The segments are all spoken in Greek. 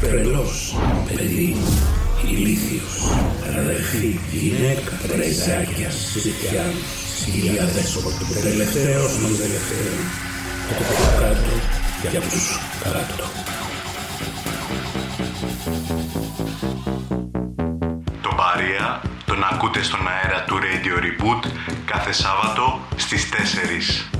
τρελός, παιδί, ηλίθιος, αδερφή, γυναίκα, πρεζάκια, σιτιάνος, σκυλιά δέσποτο, τελευταίος των τελευταίων, από το κάτω για τους κάτω. Το Παρία τον ακούτε στον αέρα του Radio Reboot κάθε Σάββατο στις 4.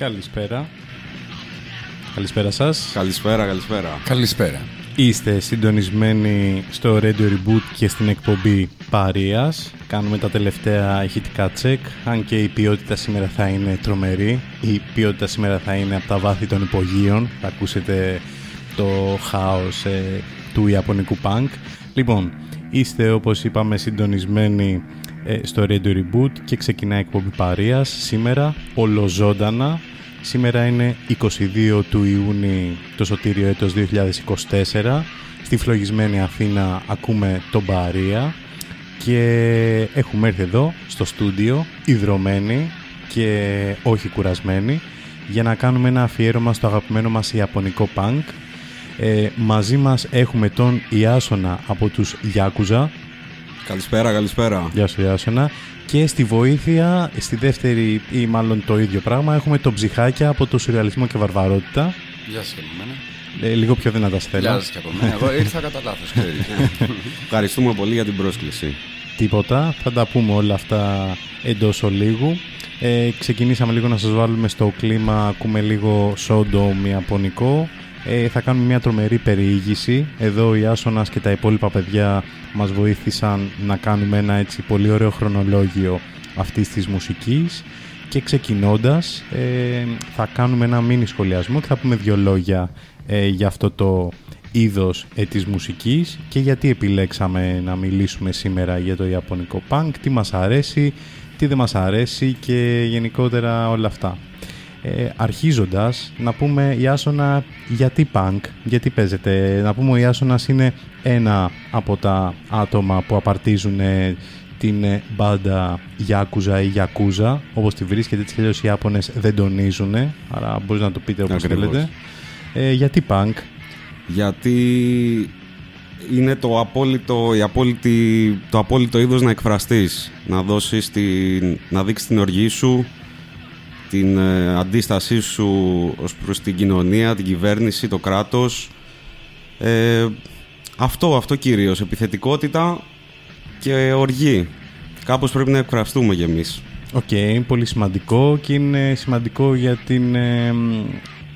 Καλησπέρα. Καλησπέρα σας. Καλησπέρα, καλησπέρα. Καλησπέρα. Είστε συντονισμένοι στο Radio Reboot και στην εκπομπή Παρίας. Κάνουμε τα τελευταία ηχητικά check, αν και η ποιότητα σήμερα θα είναι τρομερή. Η ποιότητα σήμερα θα είναι από τα βάθη των υπογείων. Θα ακούσετε το χάος ε, του Ιαπωνικού punk. Λοιπόν, είστε όπως είπαμε συντονισμένοι ε, στο Radio Reboot και ξεκινάει η εκπομπή Παρίας σήμερα ολοζώντανα σήμερα είναι 22 του Ιούνιου το σωτήριο έτος 2024 στη φλογισμένη Αθήνα ακούμε τον Παρία και έχουμε έρθει εδώ στο στούντιο ιδρωμένοι και όχι κουρασμένοι για να κάνουμε ένα αφιέρωμα στο αγαπημένο μας Ιαπωνικό Punk ε, μαζί μας έχουμε τον Ιάσονα από τους Γιάκουζα Καλησπέρα, καλησπέρα. Γεια σου Ιάσονα. Και στη βοήθεια, στη δεύτερη ή μάλλον το ίδιο πράγμα, έχουμε τον Ψυχάκια από το Σουρεαλισμό και Βαρβαρότητα. Γεια σας και από μένα. Ε, λίγο πιο δυνατά θέλω. Γεια σας και από μένα. Εγώ ήρθα κατά λάθος, ξέρεις. Ευχαριστούμε πολύ για την πρόσκληση. Τίποτα, θα τα πούμε όλα αυτά εντός ολίγου. Ε, ξεκινήσαμε λίγο να σας βάλουμε στο κλίμα, ακούμε λίγο σόντο ιαπωνικό. Ε, θα κάνουμε μια τρομερή περιήγηση. Εδώ η Άσονας και τα υπόλοιπα παιδιά μας βοήθησαν να κάνουμε ένα έτσι πολύ ωραίο χρονολόγιο αυτής της μουσικής και ξεκινώντας ε, θα κάνουμε ένα μίνι σχολιασμό και θα πούμε δύο λόγια ε, για αυτό το είδος ε, της μουσικής και γιατί επιλέξαμε να μιλήσουμε σήμερα για το Ιαπωνικό Punk, τι μας αρέσει, τι δεν μας αρέσει και γενικότερα όλα αυτά. Ε, αρχίζοντας, να πούμε η Άσονα γιατί punk, γιατί παίζεται. Να πούμε ο Ιάσονας είναι ένα από τα άτομα που απαρτίζουν ε, την ε, μπάντα Γιάκουζα ή Γιακούζα, όπως τη βρίσκεται έτσι και οι Ιάπωνες δεν τονίζουν, άρα μπορείς να το πείτε όπως θέλετε. Ε, γιατί punk? Γιατί είναι το απόλυτο, η απόλυτη, το απόλυτο είδος να εκφραστείς, να, δώσεις την, να δείξεις την οργή σου, την ε, αντίστασή σου ως προς την κοινωνία, την κυβέρνηση, το κράτος. Ε, αυτό, αυτό κυρίως, επιθετικότητα και οργή. Κάπως πρέπει να εκφραστούμε κι εμείς. Οκ, πολύ σημαντικό και είναι σημαντικό για την ε,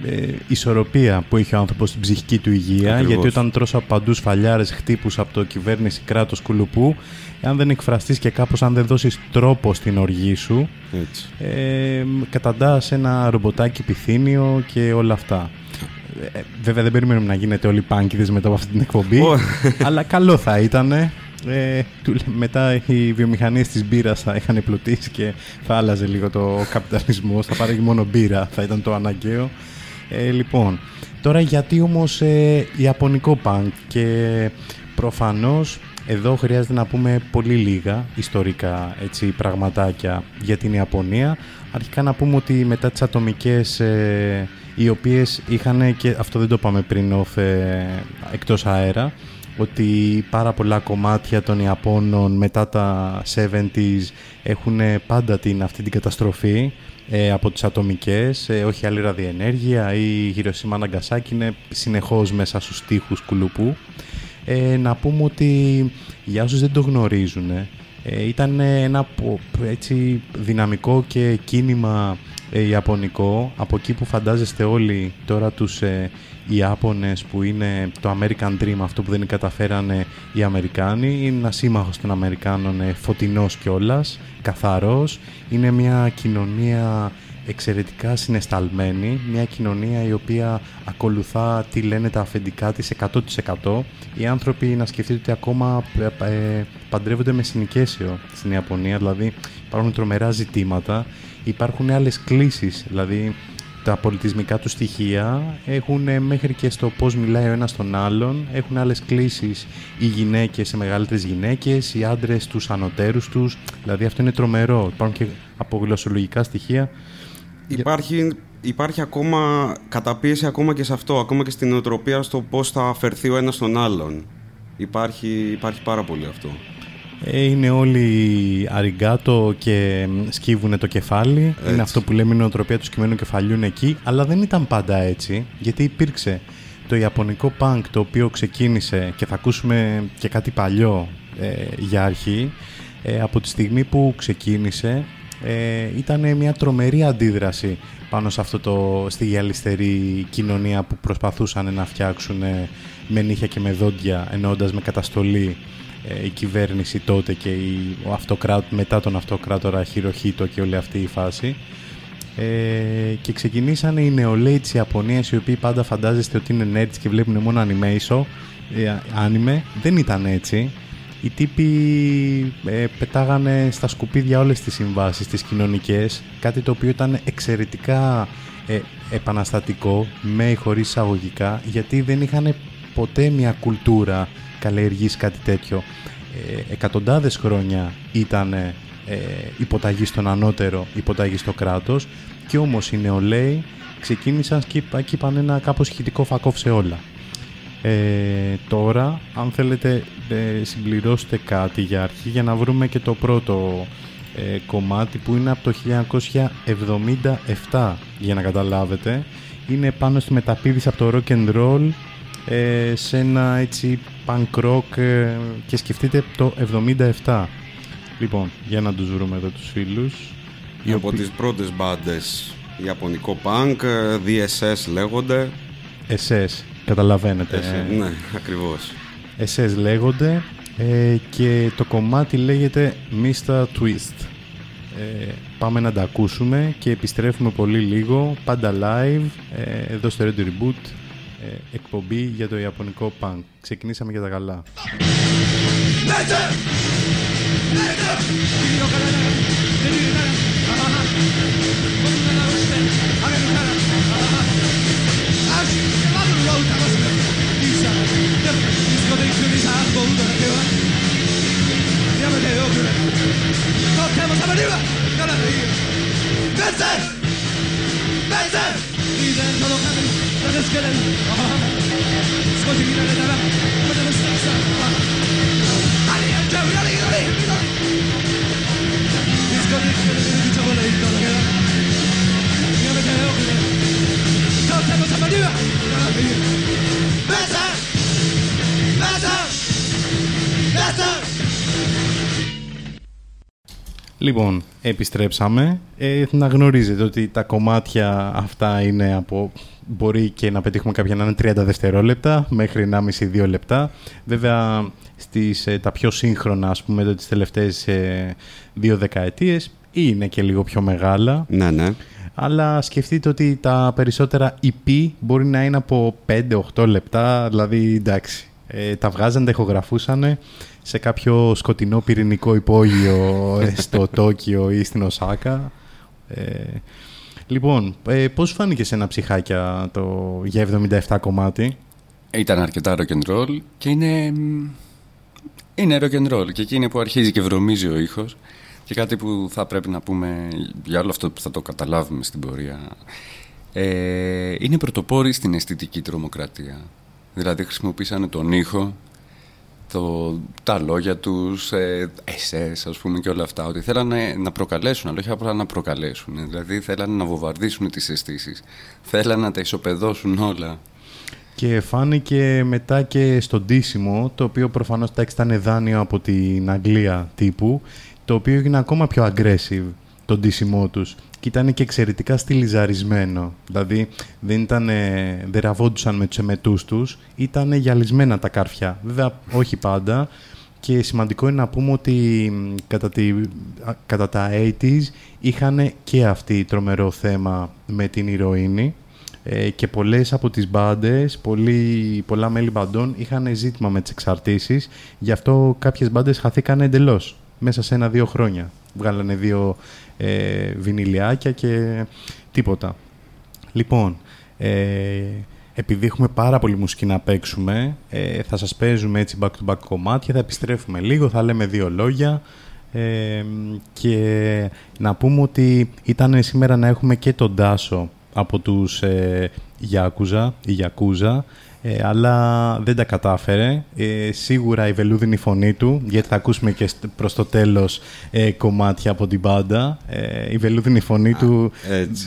ε, ισορροπία που έχει ο άνθρωπος στην ψυχική του υγεία γιατί όταν τρως από παντού σφαλιάρες χτύπους από το κυβέρνηση κράτος κουλουπού αν δεν εκφραστείς και κάπως αν δεν δώσεις τρόπο στην οργή σου Έτσι. ε, καταντάς ένα ρομποτάκι πειθήνιο και όλα αυτά. Ε, βέβαια δεν περιμένουμε να γίνετε όλοι πάνκιδες μετά από αυτή την εκπομπή αλλά καλό θα ήταν ε, μετά οι βιομηχανίες της μπύρας θα είχαν πλουτίσει και θα άλλαζε λίγο το καπιταλισμό θα πάρει μόνο μπύρα θα ήταν το αναγκαίο ε, λοιπόν τώρα γιατί όμως ε, Ιαπωνικό πανκ και προφανώς εδώ χρειάζεται να πούμε πολύ λίγα ιστορικά έτσι, πραγματάκια για την Ιαπωνία. Αρχικά να πούμε ότι μετά τις ατομικές ε, οι οποίες είχαν και αυτό δεν το πάμε πριν off, ε, εκτός αέρα ότι πάρα πολλά κομμάτια των Ιαπώνων μετά τα 70s έχουν πάντα την, αυτή την καταστροφή ε, από τις ατομικές, ε, όχι άλλη ραδιενέργεια ή Χειροσύμα Ναγκασάκη είναι συνεχώς μέσα στους τοίχους κουλουπού. Ε, να πούμε ότι για όσους δεν το γνωρίζουν, ε, ήταν ένα έτσι, δυναμικό και κίνημα ε, ιαπωνικό, από εκεί που φαντάζεστε όλοι τώρα τους ε, Ιάπωνες που είναι το American Dream, αυτό που δεν καταφέρανε οι Αμερικάνοι, είναι ένας σύμμαχος των Αμερικάνων ε, φωτεινός κιόλας, καθαρός, είναι μια κοινωνία εξαιρετικά συναισθαλμένη, μια κοινωνία η οποία ακολουθά τι λένε τα αφεντικά της 100%. Οι άνθρωποι να σκεφτείτε ότι ακόμα ε, ε, παντρεύονται με συνοικέσιο στην Ιαπωνία, δηλαδή υπάρχουν τρομερά ζητήματα, υπάρχουν άλλες κλήσεις, δηλαδή τα πολιτισμικά τους στοιχεία έχουν μέχρι και στο πώς μιλάει ο ένας τον άλλον, έχουν άλλες κλήσεις οι γυναίκες σε μεγαλύτερες γυναίκες, οι άντρες τους ανωτέρους τους, δηλαδή αυτό είναι τρομερό. Υπάρχουν και απογλωσσολογικά στοιχεία Υπάρχει, υπάρχει ακόμα καταπίεση ακόμα και σε αυτό, ακόμα και στην νοοτροπία στο πώς θα αφαιρθεί ο ένας τον άλλον. Υπάρχει, υπάρχει πάρα πολύ αυτό. Ε, είναι όλοι αριγκάτο και σκύβουν το κεφάλι. Είναι αυτό που λέμε η νοοτροπία του σκυμμένου κεφαλιού εκεί. Αλλά δεν ήταν πάντα έτσι, γιατί υπήρξε το ιαπωνικό punk το οποίο ξεκίνησε και θα ακούσουμε και κάτι παλιό ε, για αρχή. Ε, από τη στιγμή που ξεκίνησε ε, ήταν μια τρομερή αντίδραση πάνω σε αυτό το, στη γυαλιστερή κοινωνία που προσπαθούσαν να φτιάξουν με νύχια και με δόντια εννοώντας με καταστολή ε, η κυβέρνηση τότε και η, ο αυτοκράτο, μετά τον αυτοκράτορα Χειροχήτο και όλη αυτή η φάση. Ε, και ξεκινήσανε οι νεολαίοι της Ιαπωνίας οι οποίοι πάντα φαντάζεστε ότι είναι nerds και βλέπουν μόνο animation, ε, anime. Δεν ήταν έτσι οι τύποι ε, πετάγανε στα σκουπίδια όλες τις συμβάσεις, τις κοινωνικές, κάτι το οποίο ήταν εξαιρετικά ε, επαναστατικό, με ή χωρίς εισαγωγικά, γιατί δεν είχαν ποτέ μια κουλτούρα καλλιεργήσει κάτι τέτοιο. Ε, εκατοντάδες χρόνια ήταν ε, υποταγή στον ανώτερο, υποταγή στο κράτος και όμως οι νεολαίοι ξεκίνησαν και είπαν ένα κάπως χητικό φακό σε όλα. Ε, τώρα, αν θέλετε, ε, συμπληρώστε κάτι για αρχή για να βρούμε και το πρώτο ε, κομμάτι που είναι από το 1977 για να καταλάβετε. Είναι πάνω στη μεταπίδηση από το rock and roll ε, σε ένα έτσι punk rock ε, και σκεφτείτε το 77. Λοιπόν, για να τους βρούμε εδώ τους φίλους. Από τις πρώτες μπάντες Ιαπωνικό punk, DSS λέγονται. SS. Καταλαβαίνετε. Εσύ, ναι, ακριβώς. Εσές λέγονται ε, και το κομμάτι λέγεται Mr. Twist. Ε, πάμε να τα ακούσουμε και επιστρέφουμε πολύ λίγο, πάντα live, ε, εδώ στο Radio Reboot, ε, εκπομπή για το Ιαπωνικό Punk. Ξεκινήσαμε για τα καλά. Benson! Benson! リーダのに投げつけられる少し見られたらまたのスタッフさんありがとう緑緑緑いつかできたら出口をレイトだけやめてよくねとっても様にはならび Benson! Benson! Λοιπόν, επιστρέψαμε. Ε, να γνωρίζετε ότι τα κομμάτια αυτά είναι από... Μπορεί και να πετύχουμε κάποια να είναι 30 δευτερόλεπτα μέχρι 1,5-2 λεπτά. Βέβαια, στις, ε, τα πιο σύγχρονα, ας πούμε, τις τελευταίες ε, δύο δεκαετίες είναι και λίγο πιο μεγάλα. Ναι, ναι. Αλλά σκεφτείτε ότι τα περισσότερα EP μπορεί να είναι από 5-8 λεπτά, δηλαδή εντάξει. Ε, τα βγάζαν, τα ηχογραφούσαν σε κάποιο σκοτεινό πυρηνικό υπόγειο ε, στο Τόκιο ή στην Οσάκα. Ε, λοιπόν, ε, πώς φάνηκε σε ένα ψυχάκια το για 77 κομμάτι; Ήταν αρκετά rock and roll και είναι είναι rock and roll και εκεί είναι που αρχίζει και βρωμίζει ο ήχος και κάτι που θα πρέπει να πούμε για όλο αυτό που θα το καταλάβουμε στην πορεία ε, είναι πρωτοπόροι στην αισθητική τρομοκρατία. Δηλαδή χρησιμοποίησαν τον ήχο, το, τα λόγια τους, ε, εσές ας πούμε και όλα αυτά, ότι θέλανε να προκαλέσουν, αλλά όχι απλά να προκαλέσουν. Δηλαδή θέλανε να βομβαρδίσουν τις αισθήσεις. θέλανε να τα ισοπεδώσουν όλα. Και φάνηκε μετά και στο ντύσιμο, το οποίο προφανώς ήταν δάνειο από την Αγγλία τύπου, το οποίο έγινε ακόμα πιο aggressive το ντύσιμό τους. Και ήταν και εξαιρετικά στυλιζαρισμένο. Δηλαδή δεν, ήταν, δεν ραβόντουσαν με τους εμετούς τους, ήταν γυαλισμένα τα καρφιά. Βέβαια όχι πάντα. Και σημαντικό είναι να πούμε ότι κατά, τη, κατά τα 80s είχαν και αυτοί τρομερό θέμα με την ηρωίνη. Ε, και πολλές από τις μπάντες, πολλά μέλη μπαντών είχαν ζήτημα με τις εξαρτήσεις, γι' αυτό κάποιες μπάντες χαθήκαν εντελώς μέσα σε ένα-δύο χρόνια. Βγάλανε δύο ε, βινιλιάκια και τίποτα. Λοιπόν, ε, επειδή έχουμε πάρα πολύ μουσική να παίξουμε, ε, θα σας παίζουμε έτσι back-to-back κομμάτια, θα επιστρέφουμε λίγο, θα λέμε δύο λόγια ε, και να πούμε ότι ήταν σήμερα να έχουμε και τον Τάσο από τους ε, Γιάκουζα, η Γιακούζα, ε, αλλά δεν τα κατάφερε. Ε, σίγουρα η βελούδινη φωνή του, γιατί θα ακούσουμε και προς το τέλος ε, κομμάτια από την μπάντα. Ε, η βελούδινη φωνή του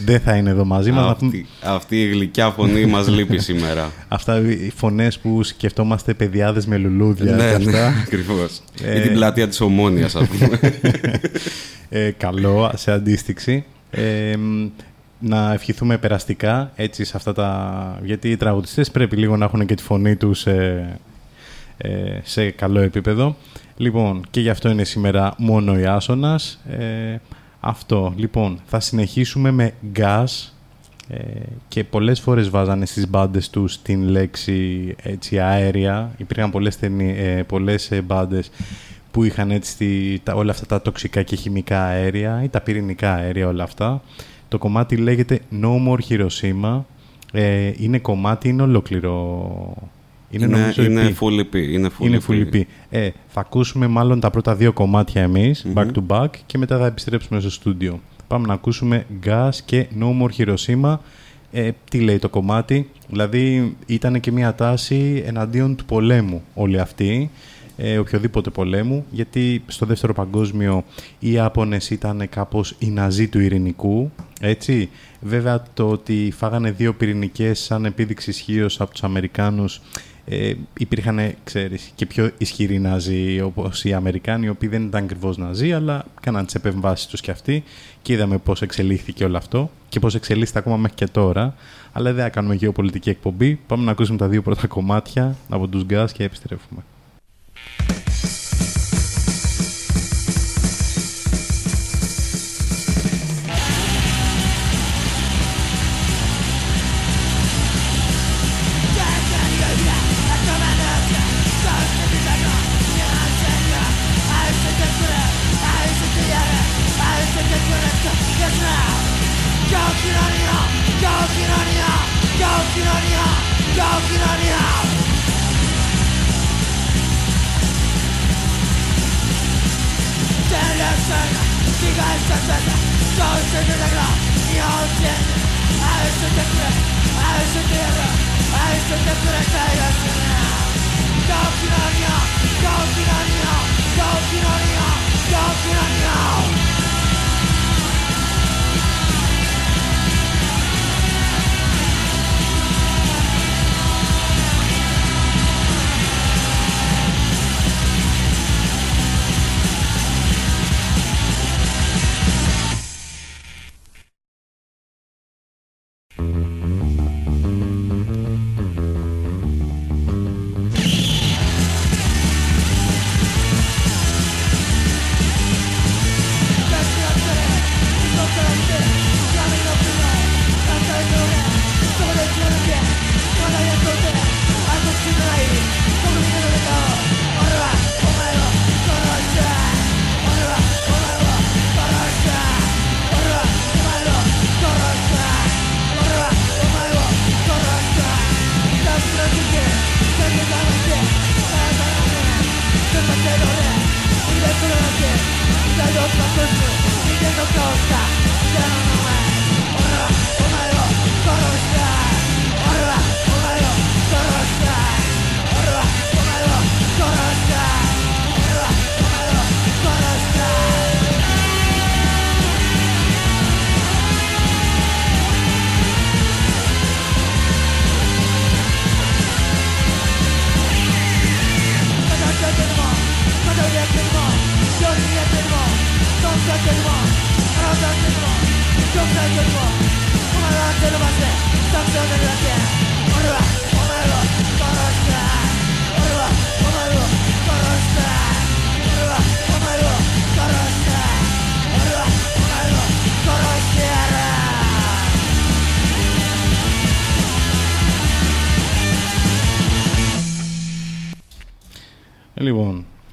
δεν θα είναι εδώ μαζί μας. Αυτή, αυτή η γλυκιά φωνή μας λείπει σήμερα. Αυτά οι φωνές που σκεφτόμαστε παιδιάδες με λουλούδια ναι, και αυτά. Ναι, ακριβώς. Ή την πλατεία της Ομόνιας, ας πούμε. καλό, σε αντίστοιξη να ευχηθούμε περαστικά έτσι σε αυτά τα... γιατί οι τραγουδιστές πρέπει λίγο να έχουν και τη φωνή τους σε, ε, σε καλό επίπεδο. Λοιπόν, και γι' αυτό είναι σήμερα μόνο η Άσονας. Ε, αυτό. Λοιπόν, θα συνεχίσουμε με gas ε, και πολλές φορές βάζανε στις μπάντες τους την λέξη έτσι, αέρια. Υπήρχαν πολλές, ε, πολλές ε, μπάντες που είχαν έτσι, τα, όλα αυτά τα τοξικά και χημικά αέρια ή τα πυρηνικά αέρια όλα αυτά. Το κομμάτι λέγεται No More Hiroshima. Ε, είναι κομμάτι, είναι ολόκληρο. Είναι, είναι, νομίζω είναι full EP. Είναι full είναι full EP. Ε, θα ακούσουμε μάλλον τα πρώτα δύο κομμάτια εμείς, back to back, και μετά θα επιστρέψουμε στο στούντιο. Πάμε να ακούσουμε Gas και No More Hiroshima. Ε, τι λέει το κομμάτι, δηλαδή ήταν και μια τάση εναντίον του πολέμου όλοι αυτοί ε, οποιοδήποτε πολέμου, γιατί στο δεύτερο παγκόσμιο οι Ιάπωνες ήταν κάπως οι Ναζί του ειρηνικού, έτσι. Βέβαια το ότι φάγανε δύο πυρηνικές σαν επίδειξη ισχύως από τους Αμερικάνους ε, υπήρχαν, ξέρεις, και πιο ισχυροί Ναζί όπως οι Αμερικάνοι, οι οποίοι δεν ήταν ακριβώς Ναζί, αλλά κάναν τις επεμβάσεις τους κι αυτοί και είδαμε πώς εξελίχθηκε όλο αυτό και πώς εξελίσσεται ακόμα μέχρι και τώρα. Αλλά δεν θα κάνουμε γεωπολιτική εκπομπή. Πάμε να ακούσουμε τα δύο πρώτα κομμάτια από τους Γκάς και επιστρέφουμε.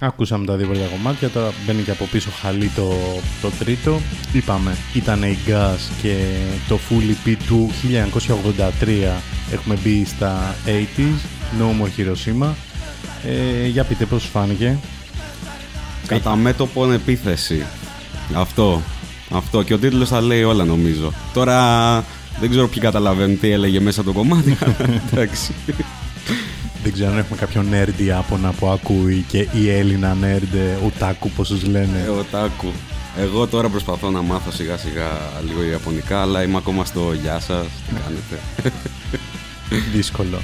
Ακούσαμε τα δύο πρώτα κομμάτια, τώρα μπαίνει και από πίσω χαλί το, το τρίτο. Είπαμε, ήταν η Gas και το Full EP του 1983 έχουμε μπει στα 80s, No More Hiroshima. Ε, για πείτε πώς φάνηκε; Κατά μέτωπον επίθεση. Αυτό. Αυτό και ο τίτλος θα λέει όλα νομίζω. Τώρα δεν ξέρω ποιοι καταλαβαίνουν τι έλεγε μέσα το κομμάτι. Εντάξει. Δεν ξέρω αν έχουμε κάποιον nerd Ιάπωνα που ακούει και η Έλληνα nerd, οτάκου πώς τους λένε. Ε, οτάκου. Εγώ τώρα προσπαθώ να μάθω σιγά σιγά λίγο Ιαπωνικά, αλλά είμαι ακόμα στο γεια σας, τι κάνετε. Δύσκολο.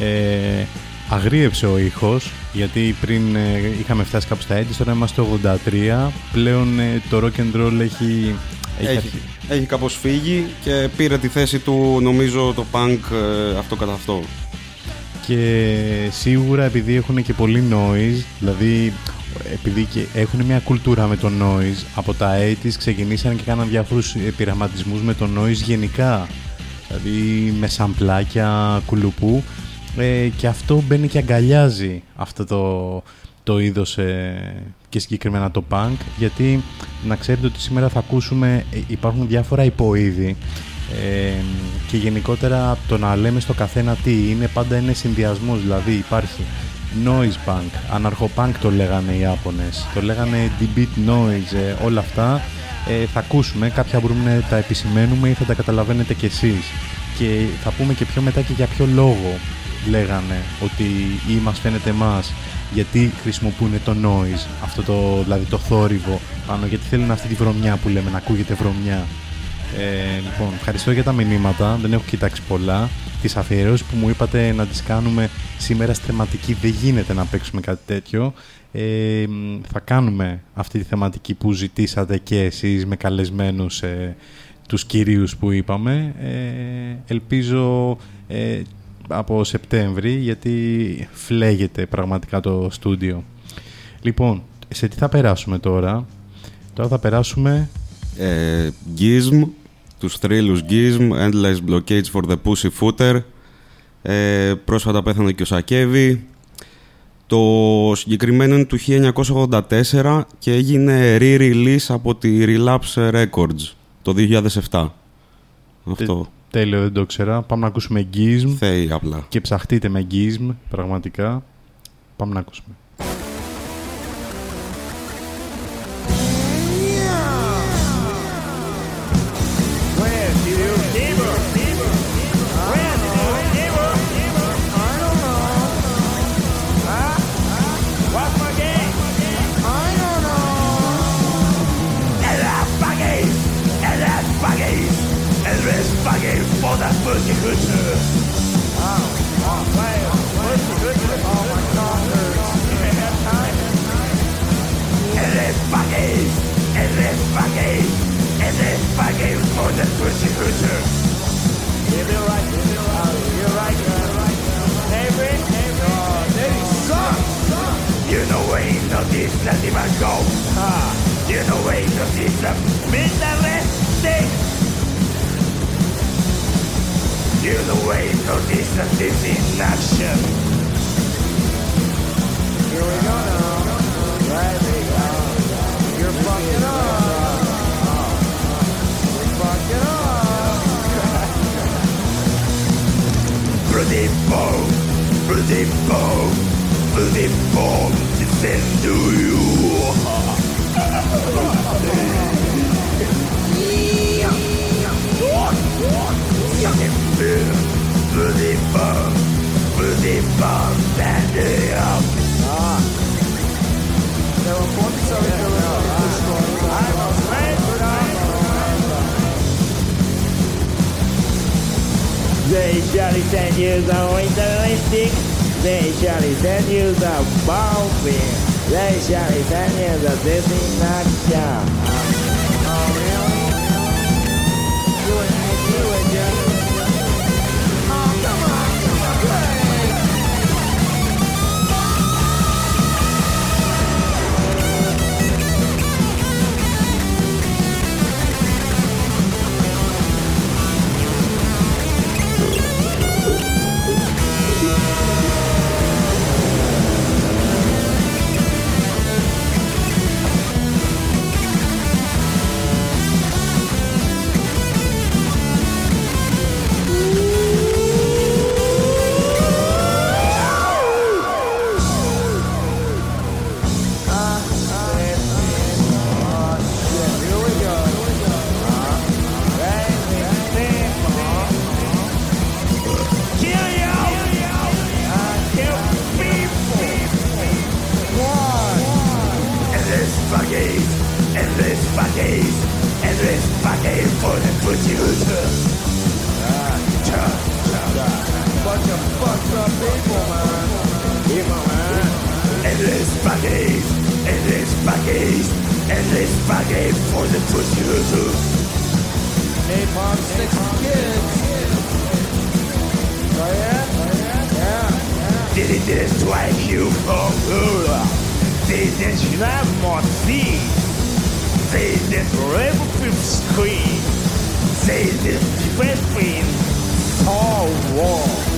Ε, αγρίεψε ο ήχος, γιατί πριν ε, είχαμε φτάσει κάπου στα έτη, τώρα είμαστε το 83, πλέον ε, το rock and roll έχει... Έχει, έχει, έχει κάπως φύγει και πήρε τη θέση του νομίζω το punk ε, αυτό κατά αυτό και σίγουρα επειδή έχουν και πολύ noise, δηλαδή επειδή και έχουν μια κουλτούρα με το noise, από τα 80's ξεκινήσαν και κάναν διάφορους πειραματισμούς με το noise γενικά, δηλαδή με σαμπλάκια, κουλουπού. Ε, και αυτό μπαίνει και αγκαλιάζει αυτό το, το είδος ε, και συγκεκριμένα το punk γιατί να ξέρετε ότι σήμερα θα ακούσουμε ε, υπάρχουν διάφορα υποείδη και γενικότερα το να λέμε στο καθένα τι είναι πάντα είναι συνδυασμός. Δηλαδή υπάρχει noise punk, anarcho-punk το λέγανε οι Ιάπωνες, το λέγανε D-beat noise, ε, όλα αυτά ε, θα ακούσουμε, κάποια μπορούμε να τα επισημαίνουμε ή θα τα καταλαβαίνετε κι εσείς και θα πούμε και πιο μετά και για ποιο λόγο λέγανε ότι ή μας φαίνεται εμάς γιατί χρησιμοποιούν το noise, αυτό το, δηλαδή το θόρυβο πάνω, γιατί θέλουν αυτή τη βρωμιά που λέμε, να ακούγεται βρωμιά. Ε, λοιπόν, ευχαριστώ για τα μηνύματα. Δεν έχω κοιτάξει πολλά. Τις αφιερώσεις που μου είπατε να τις κάνουμε σήμερα στη θεματική δεν γίνεται να παίξουμε κάτι τέτοιο. Ε, θα κάνουμε αυτή τη θεματική που ζητήσατε και εσείς με καλεσμένους ε, τους κυρίους που είπαμε. Ε, ελπίζω ε, από Σεπτέμβρη γιατί φλέγεται πραγματικά το στούντιο. Λοιπόν, σε τι θα περάσουμε τώρα; Τώρα θα περάσουμε ε, Gizm, τους θρύλους Gizm, Endless Blockades for the Pussy Footer. Ε, πρόσφατα πέθανε και ο Σακέβη. Το συγκεκριμένο είναι του 1984 και έγινε re-release από τη Relapse Records το 2007. Αυτό. Τέλειο, δεν το ξέρα. Πάμε να ακούσουμε Gizm. Θέει απλά. Και ψαχτείτε με Gizm, πραγματικά. Πάμε να ακούσουμε. no distance even go. Ah, you know way to system. Minimalistic. You know way to distance This in action. Here we go now. Right we go. You're fucking up. You're fucking up. Bloody the phone, through the phone nothing to you. Venez pas, venez They jolly ten years old, the lipstick. They surely send you the bombing. They surely send you the disinfection. It is like you for ruler. This is not more sea. This is rebel people's queen. This is between all war.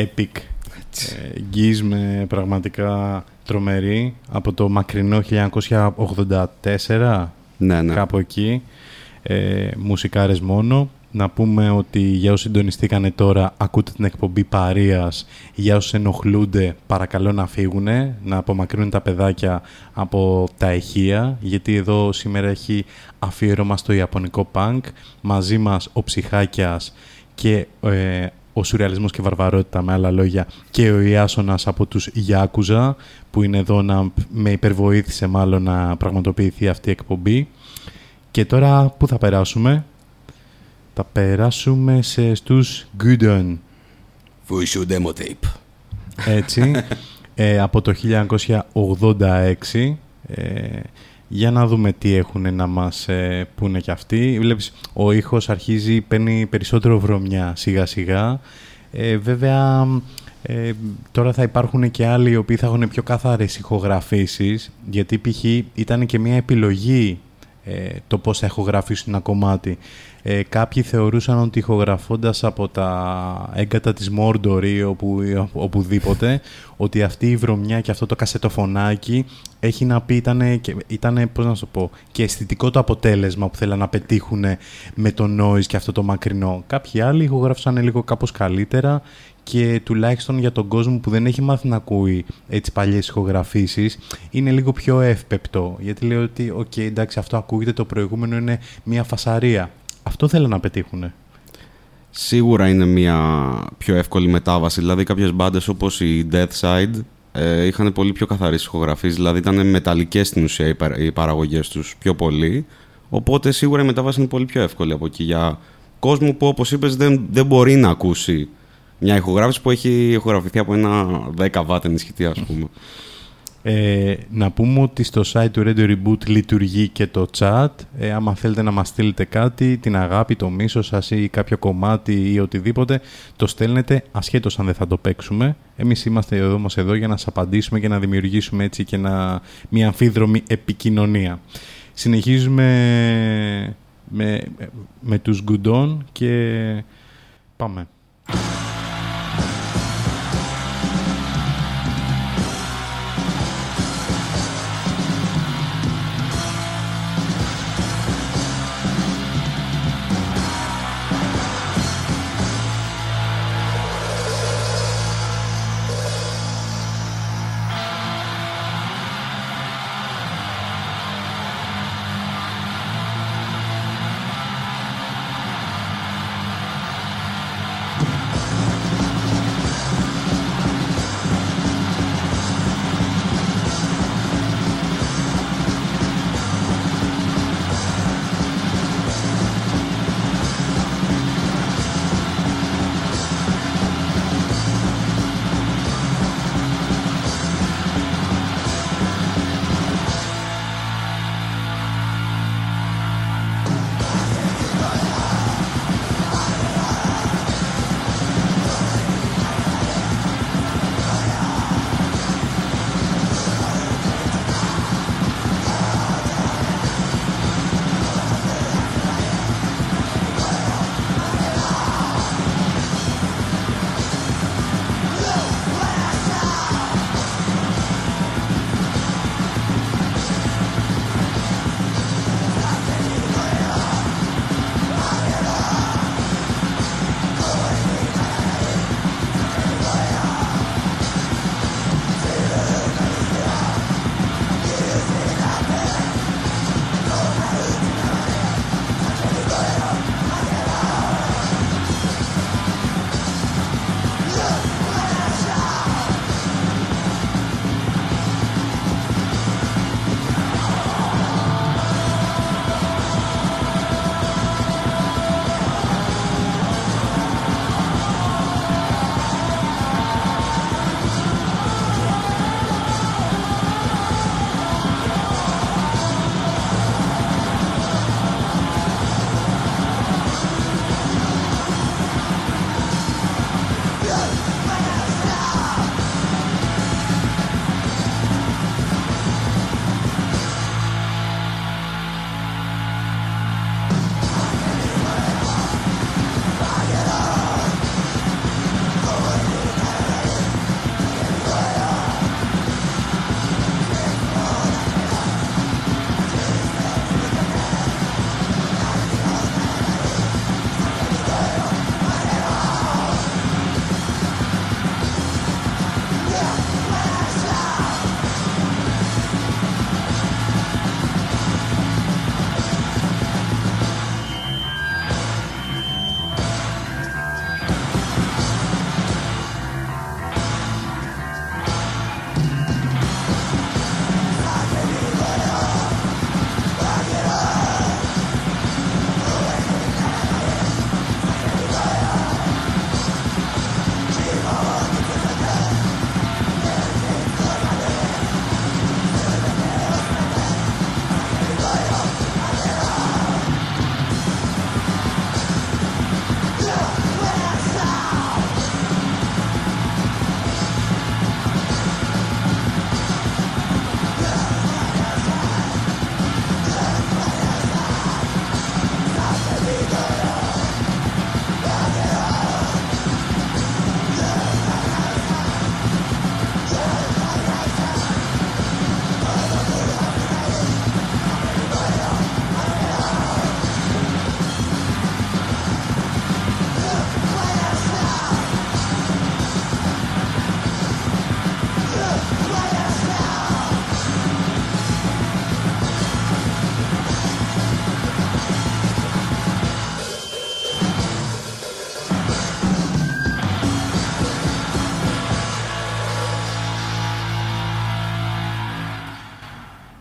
Epic. Ε, γκίζμε πραγματικά τρομερή από το μακρινό 1984 Ναι, ναι. κάπου εκεί. Ε, μουσικάρες μόνο. Να πούμε ότι για όσοι συντονιστήκανε τώρα ακούτε την εκπομπή Παρίας. Για όσους ενοχλούνται παρακαλώ να φύγουν να απομακρύνουν τα παιδάκια από τα ηχεία γιατί εδώ σήμερα έχει αφιέρωμα στο Ιαπωνικό Πανκ μαζί μας ο Ψυχάκιας και ε, ο σουρεαλισμός και βαρβαρότητα με άλλα λόγια και ο Ιάσονας από τους Γιάκουζα που είναι εδώ να με υπερβοήθησε μάλλον να πραγματοποιηθεί αυτή η εκπομπή. Και τώρα πού θα περάσουμε; Θα περάσουμε σε στους Gudon Φούσου demo tape. έτσι. Ε, από το 1986 ε, για να δούμε τι έχουν να μας ε, πούνε κι αυτοί. Βλέπεις, ο ήχος αρχίζει, παίρνει περισσότερο βρωμιά σιγά σιγά. Ε, βέβαια, ε, τώρα θα υπάρχουν και άλλοι οι οποίοι θα έχουν πιο καθαρές ηχογραφήσεις, γιατί π.χ. ήταν και μια επιλογή ε, το πώς θα ηχογραφήσουν ένα κομμάτι. Ε, κάποιοι θεωρούσαν ότι ηχογραφώντας από τα έγκατα της Mordor ή όπου, οπουδήποτε, ότι αυτή η βρωμιά και αυτό το κασετοφωνάκι έχει να πει, ήταν, και, ήτανε, πώς να σου πω, και αισθητικό το αποτέλεσμα που θέλαν να πετύχουν με το noise και αυτό το μακρινό. Κάποιοι άλλοι ηχογράφησαν λίγο κάπως καλύτερα και τουλάχιστον για τον κόσμο που δεν έχει μάθει να ακούει έτσι παλιές ηχογραφήσεις είναι λίγο πιο εύπεπτο γιατί λέει ότι οκ εντάξει αυτό ακούγεται το προηγούμενο είναι μια φασαρία αυτό θέλουν να πετύχουν Σίγουρα είναι μια πιο εύκολη μετάβαση. Δηλαδή, κάποιες μπάντες όπως η Death Side ε, είχαν πολύ πιο καθαρές ηχογραφίε. Δηλαδή, ήταν μεταλλικές στην ουσία οι, παρα, οι παραγωγές τους πιο πολύ. Οπότε, σίγουρα η μετάβαση είναι πολύ πιο εύκολη από εκεί. Για κόσμο που, όπως είπες, δεν, δεν μπορεί να ακούσει μια ηχογράφηση που έχει ηχογραφηθεί από ένα 10 βάτ ενισχυτή, ας πούμε. Ε, να πούμε ότι στο site του Radio Reboot λειτουργεί και το chat. Ε, άμα θέλετε να μας στείλετε κάτι, την αγάπη, το μίσος σας ή κάποιο κομμάτι ή οτιδήποτε, το στέλνετε ασχέτως αν δεν θα το παίξουμε. Εμείς είμαστε εδώ, όμως εδώ για να σας απαντήσουμε και να δημιουργήσουμε έτσι και να, μια αμφίδρομη επικοινωνία. Συνεχίζουμε με, με τους Γκουντών και πάμε.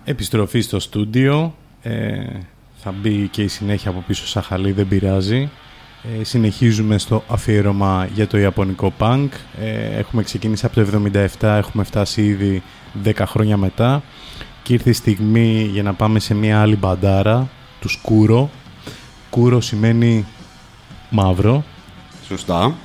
Επιστροφή στο στούντιο. Ε, θα μπει και η συνέχεια από πίσω σε χαλί, δεν πειράζει. Ε, συνεχίζουμε στο αφιέρωμα για το Ιαπωνικό Punk. Ε, έχουμε ξεκινήσει από το 1977, έχουμε φτάσει ήδη 10 χρόνια μετά. Και ήρθε η στιγμή για να πάμε σε μια άλλη μπαντάρα, τους Kuro. Kuro σημαίνει μαύρο. Σωστά.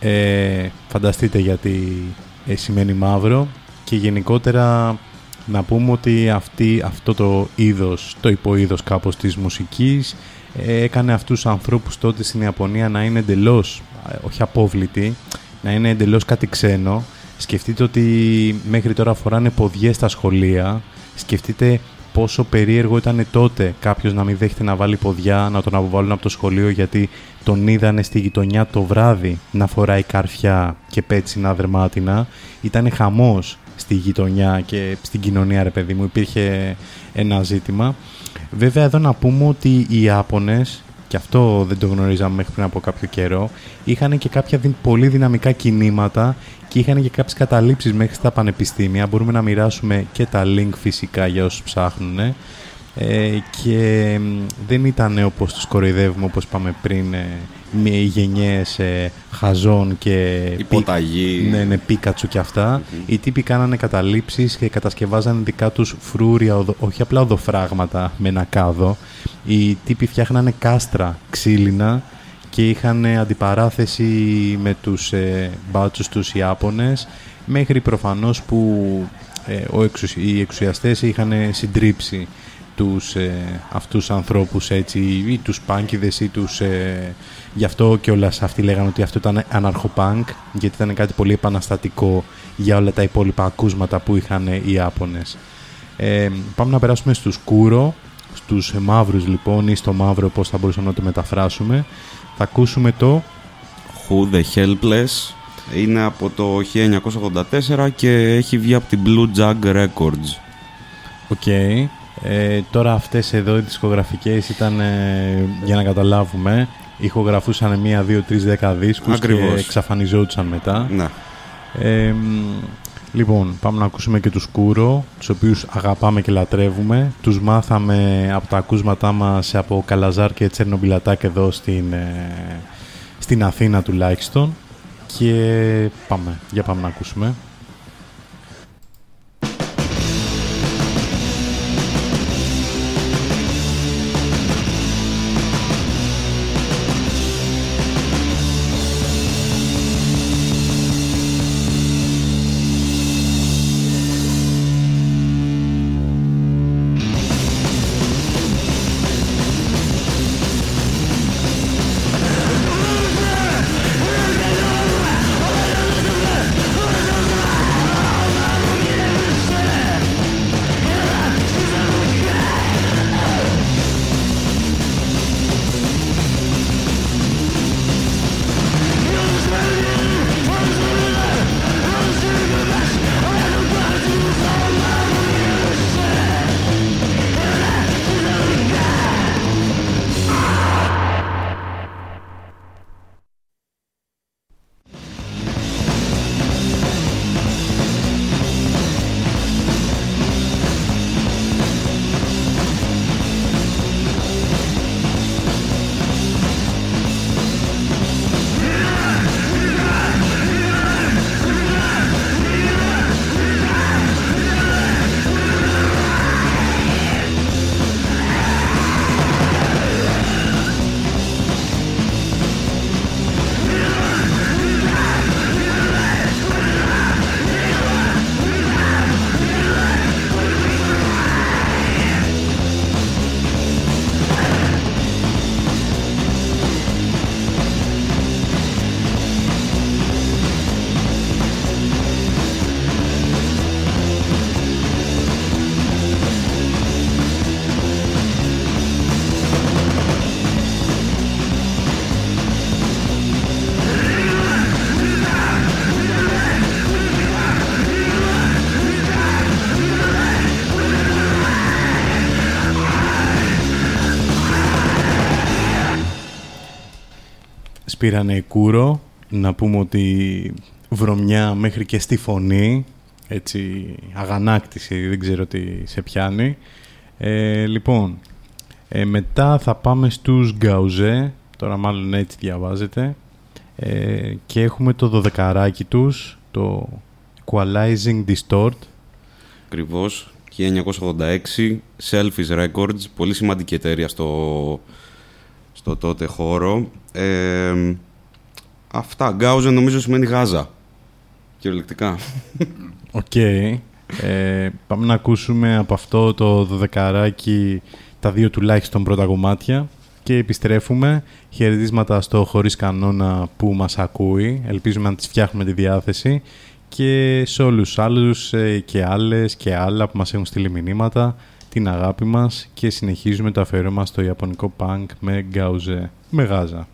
Ε, φανταστείτε γιατί ε, σημαίνει μαύρο. Και γενικότερα να πούμε ότι αυτή, αυτό το είδος, το υποείδος κάπως της μουσικής ε, έκανε αυτούς τους ανθρώπους τότε στην Ιαπωνία να είναι εντελώς, ε, όχι απόβλητοι, να είναι εντελώς κάτι ξένο. Σκεφτείτε ότι μέχρι τώρα φοράνε ποδιές στα σχολεία. Σκεφτείτε πόσο περίεργο ήταν τότε κάποιος να μην δέχεται να βάλει ποδιά, να τον αποβάλουν από το σχολείο γιατί τον είδανε στη γειτονιά το βράδυ να φοράει καρφιά και πέτσινα δερμάτινα. Ήταν χαμός στη γειτονιά και στην κοινωνία, ρε παιδί μου, υπήρχε ένα ζήτημα. Βέβαια εδώ να πούμε ότι οι Ιάπωνες, και αυτό δεν το γνωρίζαμε μέχρι πριν από κάποιο καιρό, είχαν και κάποια πολύ δυναμικά κινήματα και είχαν και κάποιες καταλήψεις μέχρι στα πανεπιστήμια. Μπορούμε να μοιράσουμε και τα link φυσικά για όσους ψάχνουν. Ε, και δεν ήταν όπως τους κοροϊδεύουμε όπως είπαμε πριν ε, με γενιές ε, χαζών και υποταγή. Ναι, ναι, πίκατσου και αυτα οι τύποι κάνανε καταλήψεις και κατασκευάζανε δικά τους φρούρια όχι απλά οδοφράγματα με ένα κάδο. Οι τύποι φτιάχνανε κάστρα ξύλινα και είχαν αντιπαράθεση με τους ε, μπάτσους τους Ιάπωνες μέχρι προφανώς που ε, ο οι εξουσιαστές είχαν συντρίψει τους ε, αυτούς ανθρώπους έτσι ή τους πάνκιδες ή τους ε, γι' αυτό και όλα αυτοί λέγανε ότι αυτό ήταν αναρχοπάνκ γιατί ήταν κάτι πολύ επαναστατικό για όλα τα υπόλοιπα ακούσματα που είχαν οι Ιάπωνες ε, πάμε να περάσουμε στους Κούρο στους μαύρους λοιπόν ή στο μαύρο πώς θα μπορούσαμε να το μεταφράσουμε. Θα ακούσουμε το Who the Helpless. Είναι από το 1984 και έχει βγει από την Blue Jug Records. Ok. Okay. Ε, τώρα αυτές εδώ οι δισκογραφικές ήταν, ε, για να καταλάβουμε, ηχογραφούσαν μία, δύο, τρεις, δέκα δίσκους και εξαφανιζόντουσαν μετά. Ναι. Ε, λοιπόν, πάμε να ακούσουμε και τους Kuro, τους οποίους αγαπάμε και λατρεύουμε. Τους μάθαμε από τα ακούσματά μας από Καλαζάρ και Chernobyl Attack εδώ στην, ε, στην Αθήνα τουλάχιστον. Και πάμε, για πάμε να ακούσουμε. Πήρανε κούρο. Να πούμε ότι βρωμιά μέχρι και στη φωνή. έτσι αγανάκτηση, δεν ξέρω τι σε πιάνει. Ε, λοιπόν, ε, μετά θα πάμε στους Γκαουζέ, τώρα μάλλον έτσι διαβάζεται, ε, και έχουμε το δωδεκαράκι τους, το Equalizing Distort. Ακριβώς. 1986, Selfish Records, πολύ σημαντική εταιρεία στο, στο τότε χώρο. Ε, αυτά, Gauze νομίζω σημαίνει Γάζα, κυριολεκτικά. Οκ. Ε, πάμε να ακούσουμε από αυτό το δωδεκαράκι τα δύο τουλάχιστον πρώτα κομμάτια και επιστρέφουμε. Χαιρετίσματα στο χωρίς κανόνα που μας ακούει. Ελπίζουμε να της φτιάχνουμε τη διάθεση και σε όλους τους άλλους ε, και άλλες και άλλα που μας έχουν στείλει μηνύματα την αγάπη μας και συνεχίζουμε το αφιέρωμα στο ιαπωνικό punk με γκάουζε, με γάζα.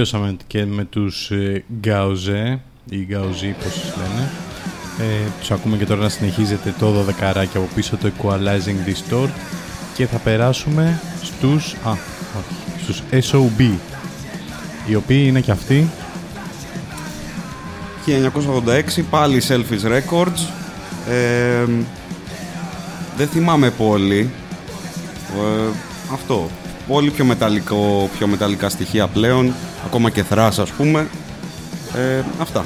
Τελειώσαμε και με τους ε, Γκάουζε. Ή Γκάουζι πώς λένε. Ε, τους ακούμε και τώρα να συνεχίζεται το 12 από πίσω το Equalizing Distort και θα περάσουμε στους, α, όχι, στους SOB οι οποίοι είναι και αυτοί. 1986 πάλι Selfish Records. Ε, δεν θυμάμαι πολύ. Ε, αυτό. Πολύ πιο, μεταλλικό, πιο μεταλλικά στοιχεία πλέον ακόμα και θράς ας πούμε. Ε, αυτά.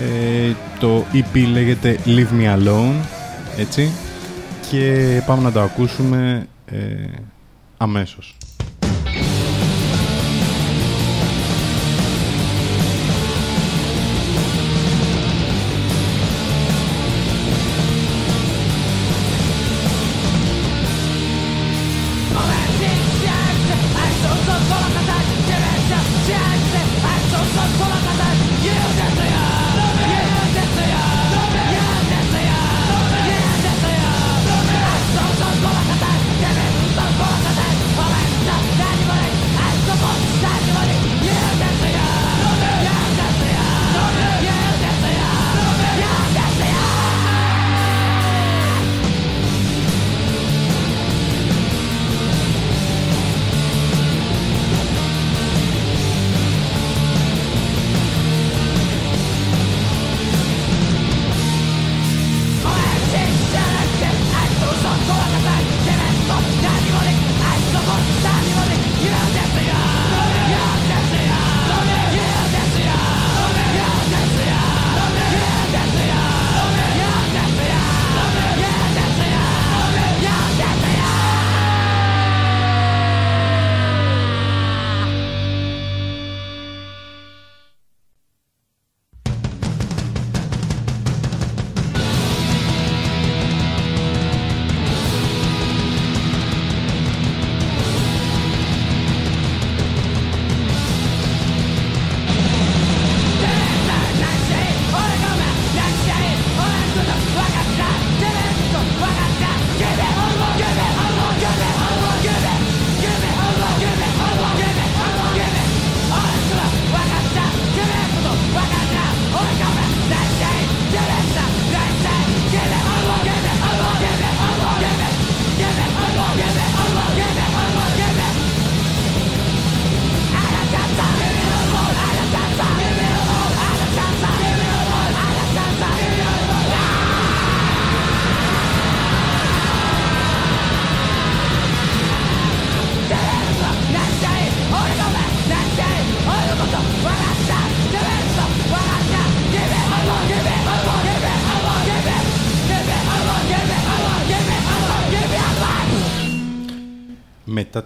Ε, το EP λέγεται Leave Me Alone έτσι. Και πάμε να το ακούσουμε ε, αμέσως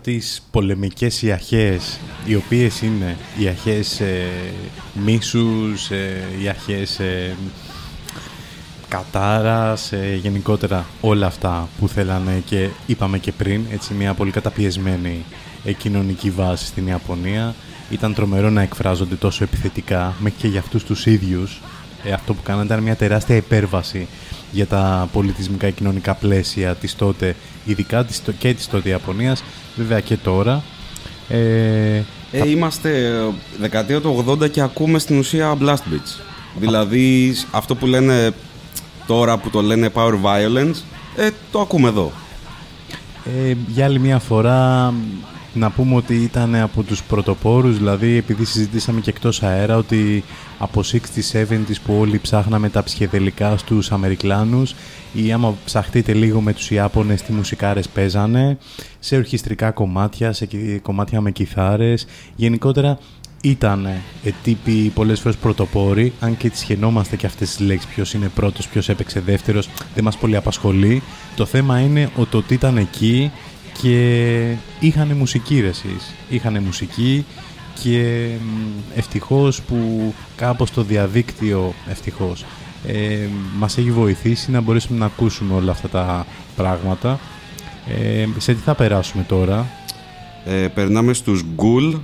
τις πολεμικές ιαχές, οι οποίες είναι οι αρχές ε, μίσους, ε, οι αρχές ε, κατάρας, ε, γενικότερα όλα αυτά που θέλανε και είπαμε και πριν, έτσι μια πολύ καταπιεσμένη ε, κοινωνική βάση στην Ιαπωνία. Ήταν τρομερό να εκφράζονται τόσο επιθετικά, μέχρι και για αυτούς τους ίδιους. Ε, αυτό που κάνανε ήταν μια τεράστια υπέρβαση για τα πολιτισμικά και κοινωνικά πλαίσια της τότε, ειδικά της, το- και της τότε Ιαπωνίας, βέβαια και τώρα. Ε, Ε, είμαστε ε, δεκαετία του 80 και ακούμε στην ουσία Blast Beats. Δηλαδή αυτό που λένε τώρα που το λένε Power Violence, ε, το ακούμε εδώ. Ε, για άλλη μια φορά να πούμε ότι ήταν από τους πρωτοπόρους, δηλαδή επειδή συζητήσαμε και εκτός αέρα ότι από 60s, 70s που όλοι ψάχναμε τα ψυχεδελικά στους Αμερικλάνους ή άμα ψαχτείτε λίγο με τους Ιάπωνες τι μουσικάρες παίζανε, σε ορχιστρικά κομμάτια, σε κι- κομμάτια με κιθάρες, γενικότερα ήταν ε, τύποι πολλές φορές πρωτοπόροι, αν και τις χαινόμαστε και αυτές τις λέξεις ποιος είναι πρώτος, ποιος έπαιξε δεύτερος, δεν μας πολύ απασχολεί. Το θέμα είναι ότι ότι ήταν εκεί και είχαν μουσική ρε εσείς. Είχαν μουσική και μ, ευτυχώς που κάπως το διαδίκτυο, ευτυχώς, ε, μας έχει βοηθήσει να μπορέσουμε να ακούσουμε όλα αυτά τα πράγματα. Ε, σε τι θα περάσουμε τώρα; Ε, περνάμε στους Ghoul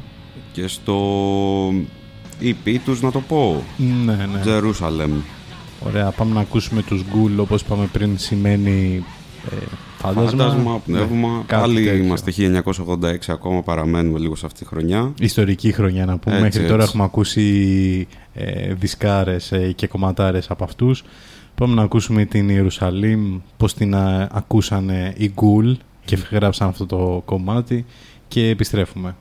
και στο EP τους να το πω. Ναι, ναι. Jerusalem. Ωραία, πάμε να ακούσουμε τους γκουλ, όπως είπαμε πριν, σημαίνει ε, φάντασμα. Φάντασμα, πνεύμα. Ναι, κάτι Άλλοι τέτοιο. είμαστε 1986, ακόμα παραμένουμε λίγο σε αυτή τη χρονιά. Ιστορική χρονιά να πούμε. Έτσι, Μέχρι τώρα έτσι. έχουμε ακούσει ε, δισκάρες ε, και κομματάρες από αυτούς. Πάμε να ακούσουμε την Ιερουσαλήμ, πώς την α, ακούσανε οι γκουλ και γράψαν αυτό το κομμάτι και επιστρέφουμε.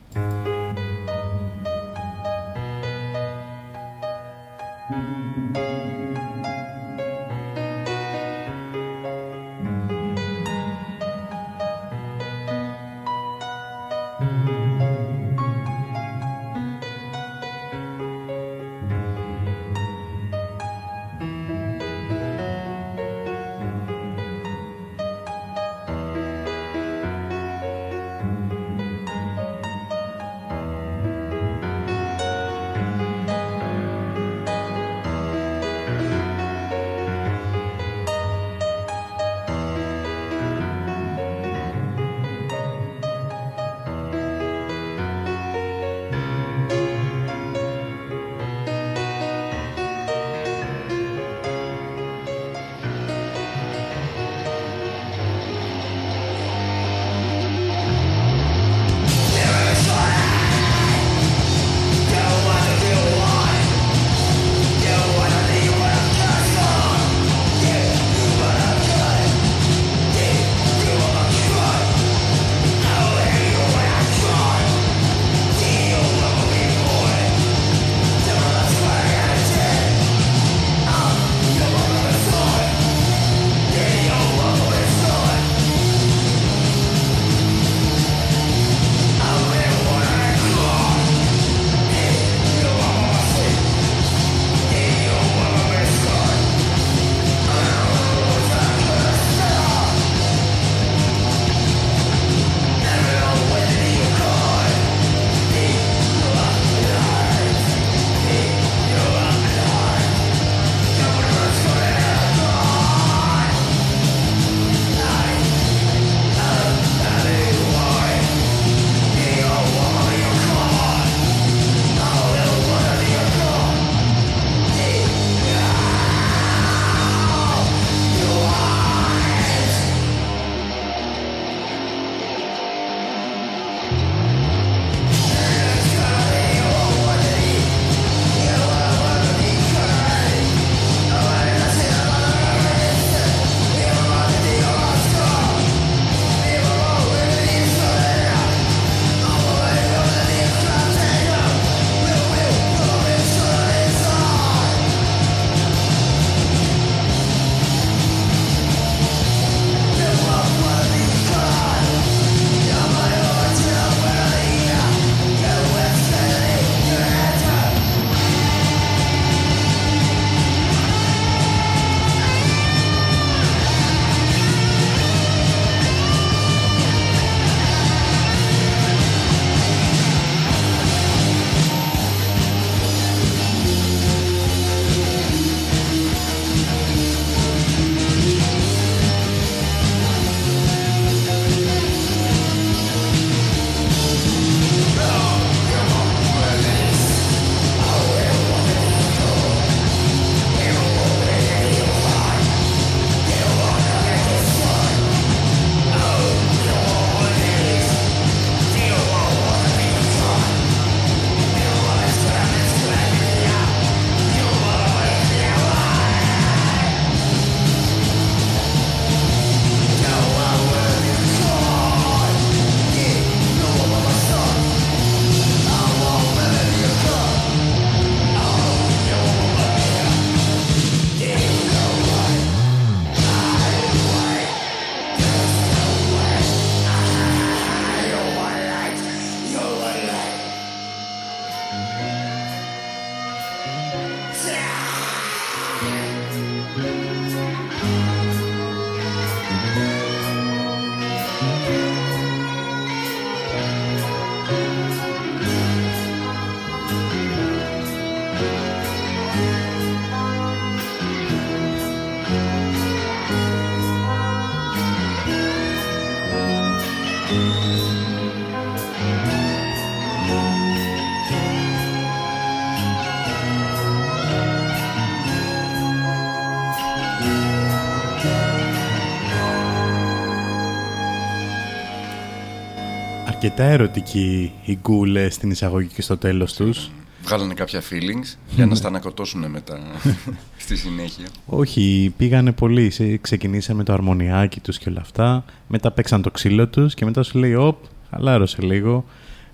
Αρκετά ερωτικοί οι γκούλε στην εισαγωγή και στο τέλος τους. Βγάλανε κάποια feelings για να στα ανακοτώσουν μετά στη συνέχεια. Όχι, πήγανε πολύ. Σε- Ξεκινήσανε με το αρμονιάκι τους και όλα αυτά. Μετά παίξαν το ξύλο τους και μετά σου λέει, «Οπ, χαλάρωσε λίγο».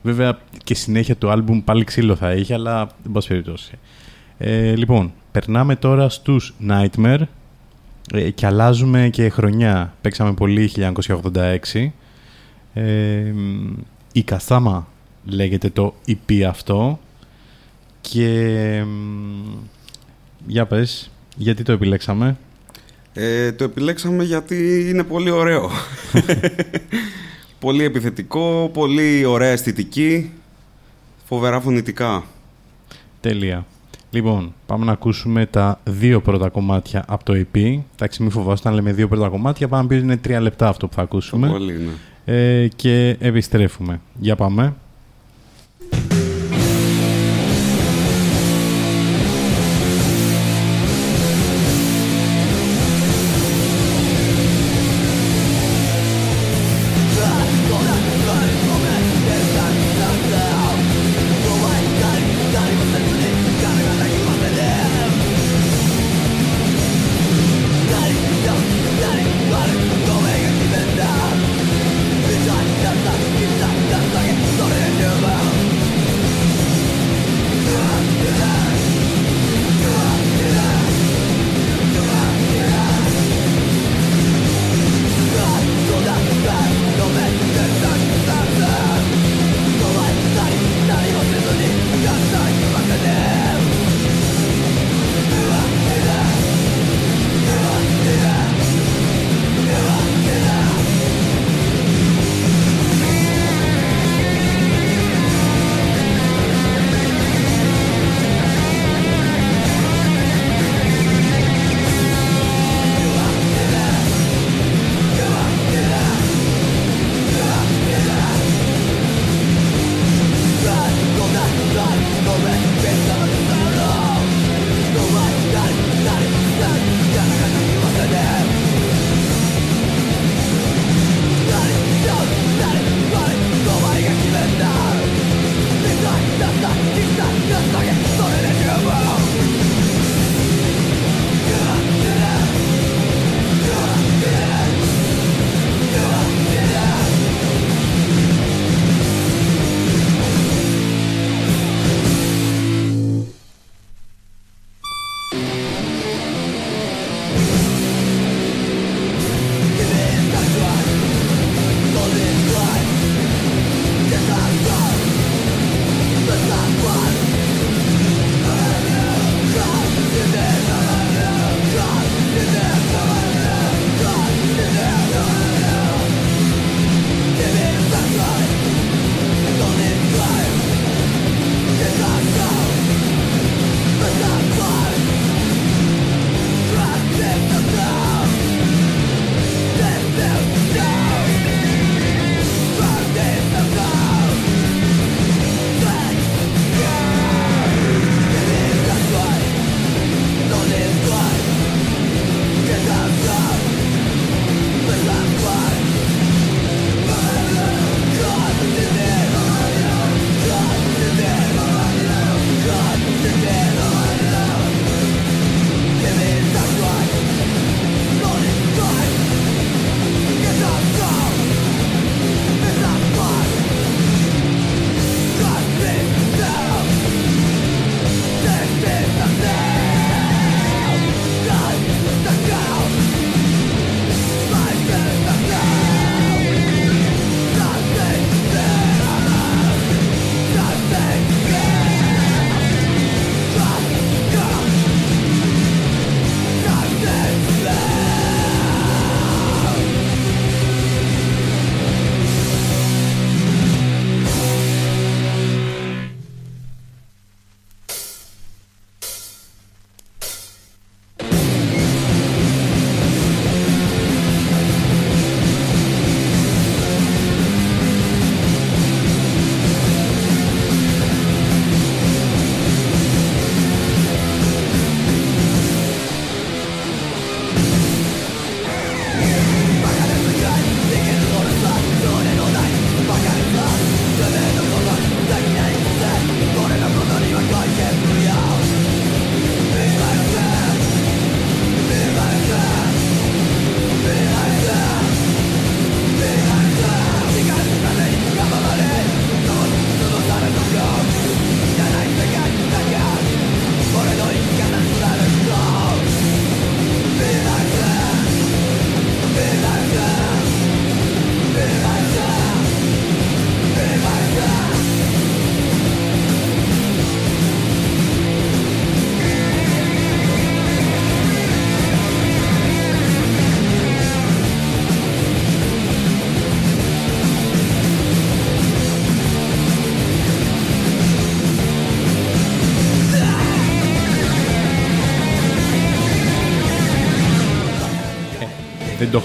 Βέβαια και συνέχεια του άλμπουμ πάλι ξύλο θα είχε, αλλά δεν πάση περιπτώσει. Ε, λοιπόν, περνάμε τώρα στους Nightmare ε, και αλλάζουμε και χρονιά. Παίξαμε πολύ 1986. Ε, μ, η Καστάμα λέγεται το EP αυτό και μ, για πες, γιατί το επιλέξαμε; Ε, το επιλέξαμε γιατί είναι πολύ ωραίο. πολύ επιθετικό, πολύ ωραία αισθητική, φοβερά φωνητικά. Τέλεια. Λοιπόν, πάμε να ακούσουμε τα δύο πρώτα κομμάτια από το EP. Εντάξει, μην φοβάσαι, όταν λέμε δύο πρώτα κομμάτια, πάμε να πεις ότι είναι τρία λεπτά αυτό που θα ακούσουμε. Πολύ, ναι. Ε, και επιστρέφουμε. Για πάμε.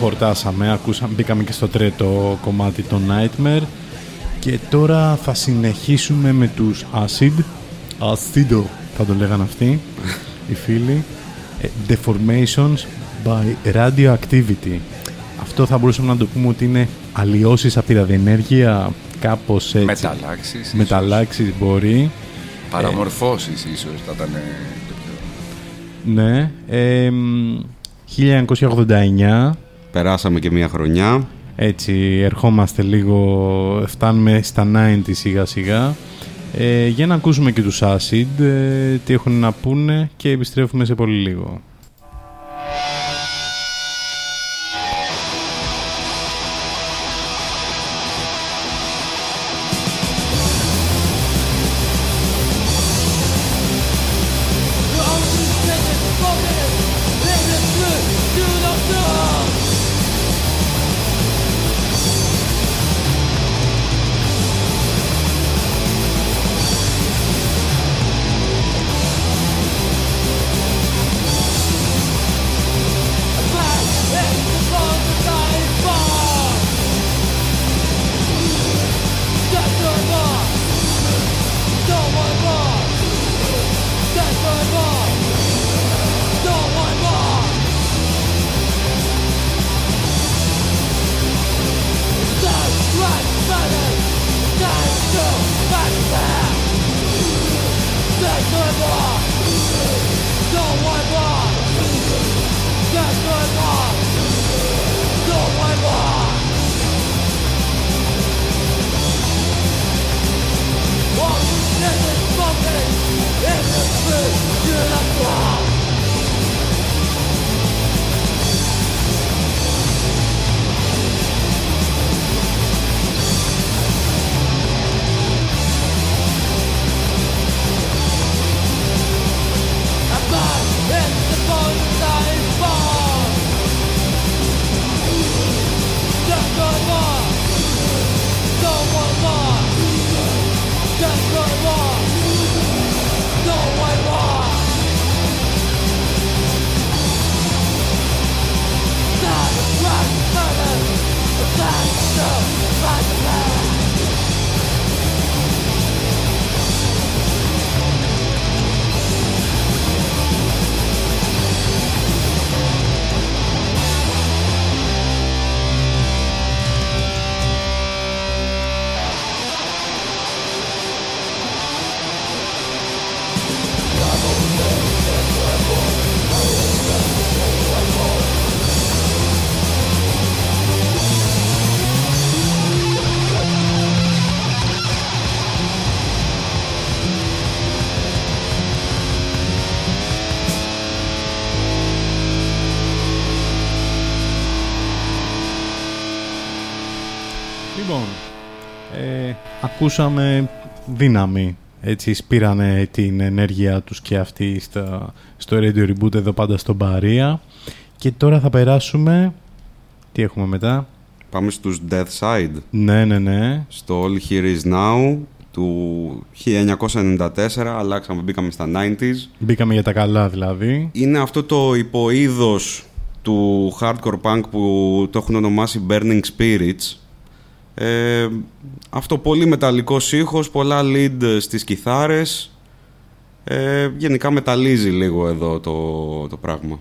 Χορτάσαμε, ακούσαμε, μπήκαμε και στο τρίτο κομμάτι το Nightmare και τώρα θα συνεχίσουμε με τους Acid, Acido θα το λέγανε αυτοί, οι φίλοι, ε, Deformations by Radioactivity. Αυτό θα μπορούσαμε να το πούμε ότι είναι αλλοιώσεις από τη ραδιενέργεια, κάπως έτσι. Μεταλλάξεις. ίσως. Μεταλλάξεις μπορεί. Παραμορφώσεις ίσως θα ήταν ε, το πιο... Ναι. Ε, μ, 1989. Περάσαμε και μία χρονιά. Έτσι, ερχόμαστε λίγο, φτάνουμε στα 90 σιγά σιγά. Ε, για να ακούσουμε και τους Acid, ε, τι έχουν να πούνε και επιστρέφουμε σε πολύ λίγο. Ακούσαμε δύναμη. Έτσι σπήρανε την ενέργεια τους και αυτοί στα, στο Radio Reboot εδώ πάντα στον Παρία. Και τώρα θα περάσουμε... Τι έχουμε μετά; Πάμε στους Death Side. Ναι, ναι, ναι. Στο All Here Is Now του 1994. Αλλάξαμε, μπήκαμε στα 90s. Μπήκαμε για τα καλά δηλαδή. Είναι αυτό το υποείδος του hardcore punk που το έχουν ονομάσει Burning Spirits. Ε, αυτό πολύ μεταλλικός ήχος, πολλά lead στις κιθάρες. Ε, γενικά μεταλλίζει λίγο εδώ το, το πράγμα.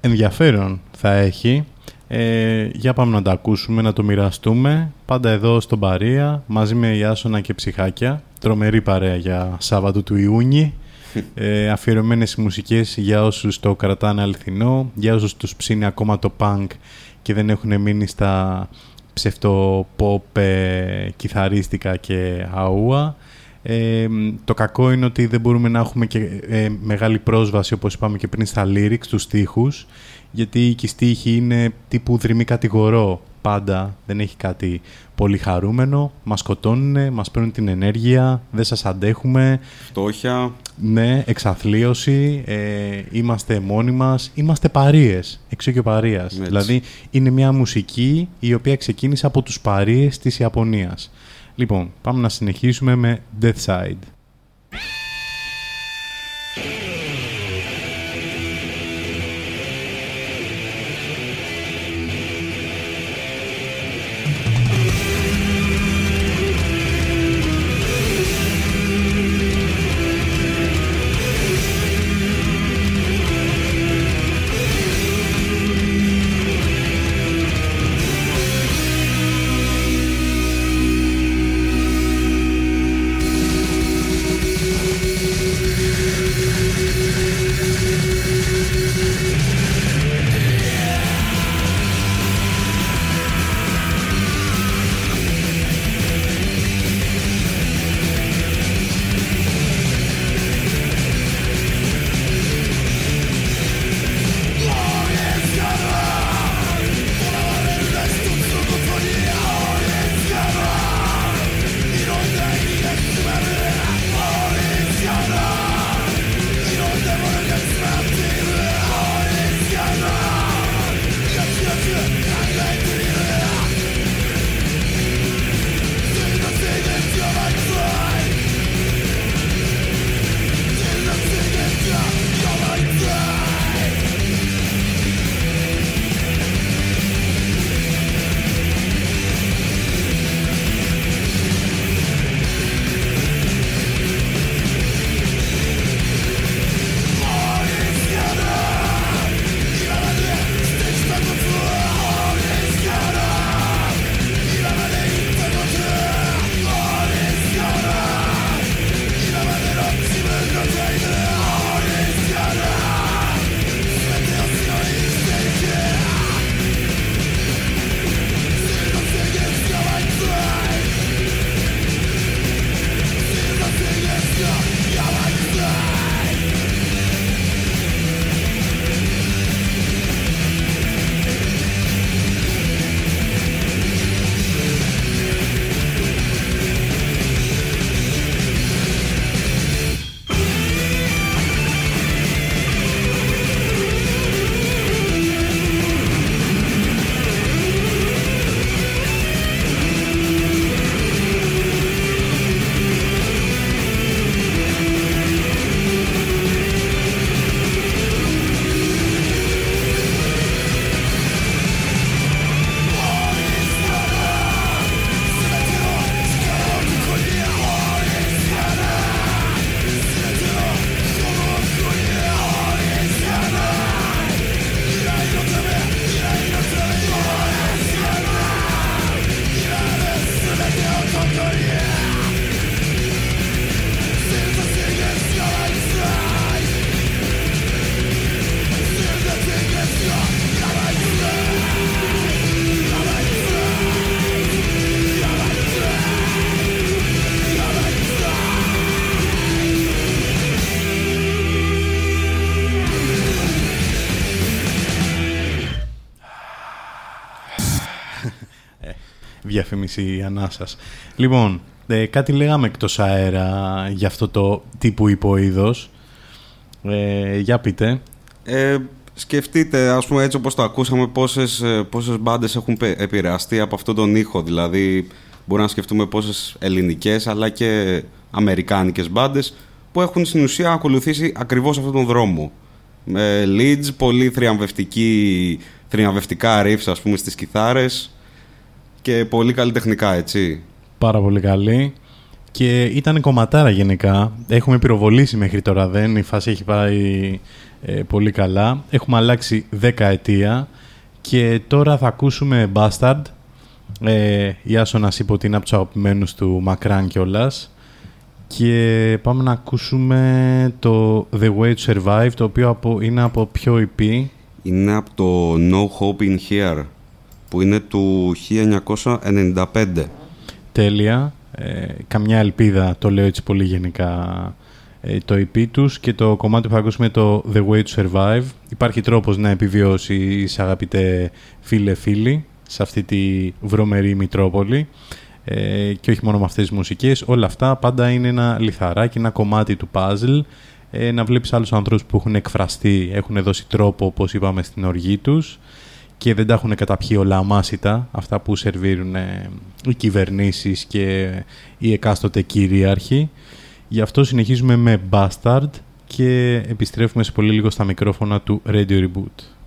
Ενδιαφέρον θα έχει. Ε, για πάμε να τα ακούσουμε, να το μοιραστούμε. Πάντα εδώ στον Παρία, μαζί με Ιάσονα και Ψυχάκια. Τρομερή παρέα για Σάββατο του Ιούνιου. Ε, αφιερωμένες μουσικές για όσους το κρατάνε αληθινό, για όσους τους ψήνει ακόμα το punk και δεν έχουν μείνει στα ψευτοποπ ε, κιθαρίστικα και αούα. Ε, το κακό είναι ότι δεν μπορούμε να έχουμε και ε, μεγάλη πρόσβαση όπως είπαμε και πριν στα lyrics, τους στίχους γιατί και οι στίχοι είναι τύπου δρυμή κατηγορώ πάντα, δεν έχει κάτι πολύ χαρούμενο, μας σκοτώνουν, μας παίρνουν την ενέργεια, δεν σας αντέχουμε, Φτώχεια. Ναι, εξαθλίωση, ε, είμαστε μόνοι μας, είμαστε παρείες, έξω και παρείας. Έτσι. Δηλαδή είναι μια μουσική η οποία ξεκίνησε από τους παρείες της Ιαπωνίας. Λοιπόν, πάμε να συνεχίσουμε με Death Side. Διαφήμιση ανάσας. Λοιπόν, ε, κάτι λέγαμε εκτός αέρα για αυτό το τύπου υποείδος. Ε, για πείτε. Ε, σκεφτείτε, ας πούμε, έτσι όπως το ακούσαμε, πόσες, ε, πόσες μπάντες έχουν πε- επηρεαστεί από αυτόν τον ήχο. Δηλαδή, μπορούμε να σκεφτούμε πόσες ελληνικές, αλλά και αμερικάνικες μπάντες, που έχουν στην ουσία ακολουθήσει ακριβώς αυτόν τον δρόμο. Με leads, πολύ θριαμβευτική, θριαμβευτικά riffs, ας πούμε, στις κιθάρες και πολύ καλλιτεχνικά, έτσι. Πάρα πολύ καλή. Και ήταν κομματάρα γενικά. Έχουμε πυροβολήσει μέχρι τώρα, δεν. Η φάση έχει πάει ε, πολύ καλά. Έχουμε αλλάξει 10 ετία. Και τώρα θα ακούσουμε Bastard. Ε, η Άσονας είπε ότι είναι από τους αγαπημένους του Μακράν κιόλας. Και πάμε να ακούσουμε το The Way to Survive, το οποίο από, είναι από ποιο EP. Είναι από το No Hope in Here, που είναι του 1995. Τέλεια. Ε, καμιά ελπίδα, το λέω έτσι πολύ γενικά, ε, το EP τους και το κομμάτι που θα ακούσουμε το The Way to Survive. Υπάρχει τρόπος να επιβιώσεις αγαπητέ φίλε φίλοι σε αυτή τη βρωμερή Μητρόπολη ε, και όχι μόνο με αυτές τις μουσικές. Όλα αυτά πάντα είναι ένα λιθαράκι, ένα κομμάτι του puzzle ε, να βλέπεις άλλους ανθρώπους που έχουν εκφραστεί, έχουν δώσει τρόπο όπως είπαμε στην οργή τους και δεν τα έχουν καταπιεί όλα αμάσιτα αυτά που σερβίρουν ε, οι κυβερνήσεις και οι εκάστοτε κυρίαρχοι. Γι' αυτό συνεχίζουμε με Bastard και επιστρέφουμε σε πολύ λίγο στα μικρόφωνα του Radio Reboot.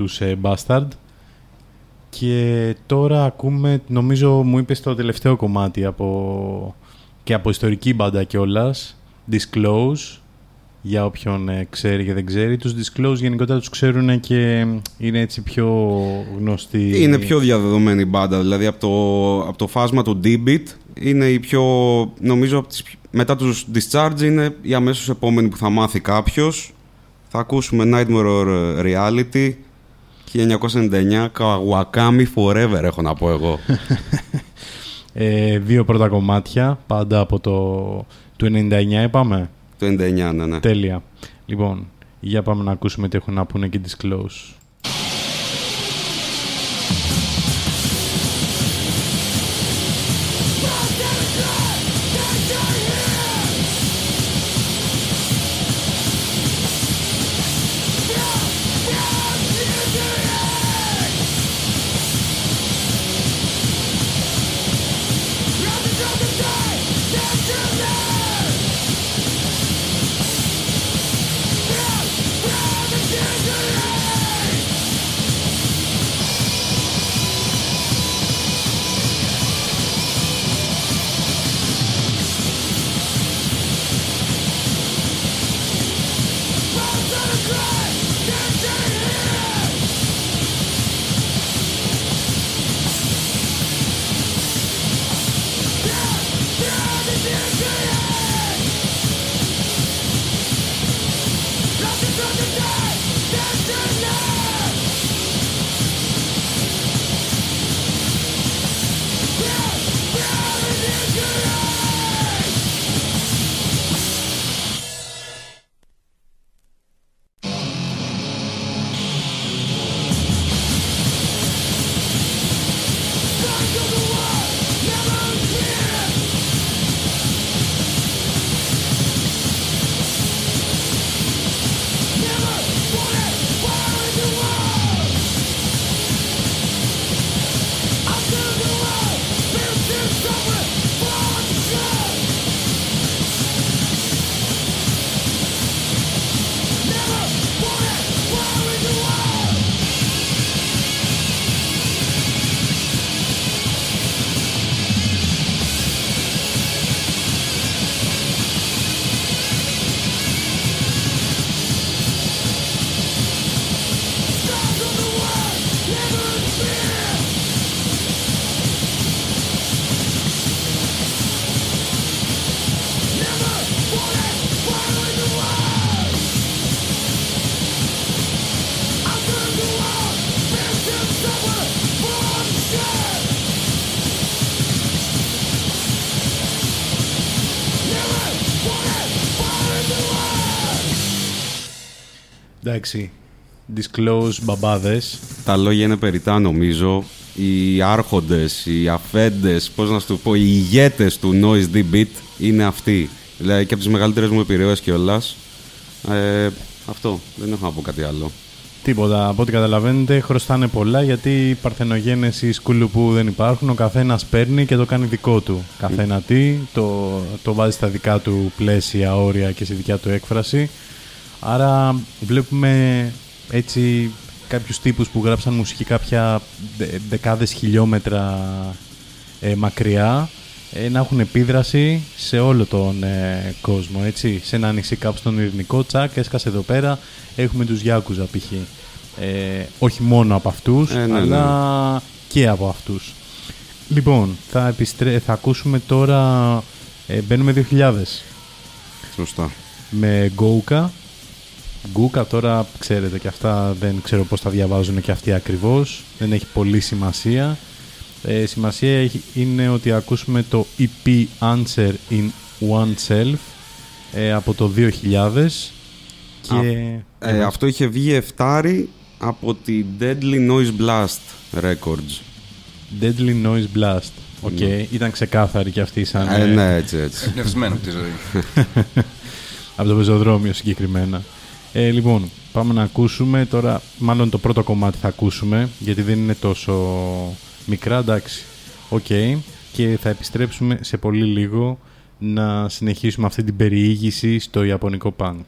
Τους ε, Bastard. Και τώρα ακούμε, νομίζω μου είπες το τελευταίο κομμάτι από, και από ιστορική μπάντα κιόλας. Disclose, για όποιον ε, ξέρει και δεν ξέρει. Τους Disclose γενικότερα τους ξέρουν και είναι έτσι πιο γνωστοί. Είναι πιο διαδεδομένη μπάντα, δηλαδή από το, από το φάσμα του D-Beat είναι η πιο, νομίζω από τις, μετά τους Discharge είναι η αμέσως επόμενη που θα μάθει κάποιος. Θα ακούσουμε Nightmare Reality 1999 Kawakami Forever έχω να πω εγώ. ε, δύο πρώτα κομμάτια, πάντα από το του 99 είπαμε; Το 99, ναι, ναι. Τέλεια. Λοιπόν, για πάμε να ακούσουμε τι έχουν να πούνε και Disclose. Yeah. Εντάξει. Disclose μπαμπάδες. Τα λόγια είναι περιτά νομίζω. Οι άρχοντες, οι αφέντες, πώς να σου το πω, οι ηγέτες του Noise D-Beat είναι αυτοί. Δηλαδή και από τις μεγαλύτερες μου επιρροές κιόλας. Ε, αυτό. Δεν έχω να πω κάτι άλλο. Τίποτα. Από ό,τι καταλαβαίνετε, χρωστάνε πολλά γιατί παρθενογένεση σκούλου που δεν υπάρχουν. Ο καθένας παίρνει και το κάνει δικό του. Καθένα τι, το, το βάζει στα δικά του πλαίσια, όρια και στη δικιά του έκφραση. Άρα βλέπουμε έτσι κάποιους τύπους που γράψαν μουσική κάποια δε- δεκάδες χιλιόμετρα ε, μακριά ε, να έχουν επίδραση σε όλο τον ε, κόσμο, έτσι. Σε ένα νησί κάπου στον Ειρηνικό, τσακ, έσκασε εδώ πέρα, έχουμε τους Γιάκουζα π.χ. Ε, όχι μόνο από αυτούς, Ε, ναι, αλλά και από αυτούς. Λοιπόν, θα, επιστρέ... θα ακούσουμε τώρα, ε, μπαίνουμε 2000 Σωστά. με Γκόουκα. Γκούκα τώρα ξέρετε και αυτά δεν ξέρω πώς τα διαβάζουν και αυτοί ακριβώς. Δεν έχει πολύ σημασία. Ε, σημασία έχει, είναι ότι ακούσουμε το EP Answer in Oneself ε, από το 2000 και... Ε, αυτό είχε βγει εφτάρι από τη Deadly Noise Blast Records. Deadly Noise Blast. Ok, ήταν ξεκάθαρη και αυτή σαν... Ε, ε, ναι, έτσι, έτσι. Εμπνευσμένο από τη ζωή. από το πεζοδρόμιο συγκεκριμένα. Ε, λοιπόν, πάμε να ακούσουμε τώρα, μάλλον το πρώτο κομμάτι θα ακούσουμε, γιατί δεν είναι τόσο μικρά, εντάξει. Οκ. Και θα επιστρέψουμε σε πολύ λίγο να συνεχίσουμε αυτή την περιήγηση στο ιαπωνικό punk.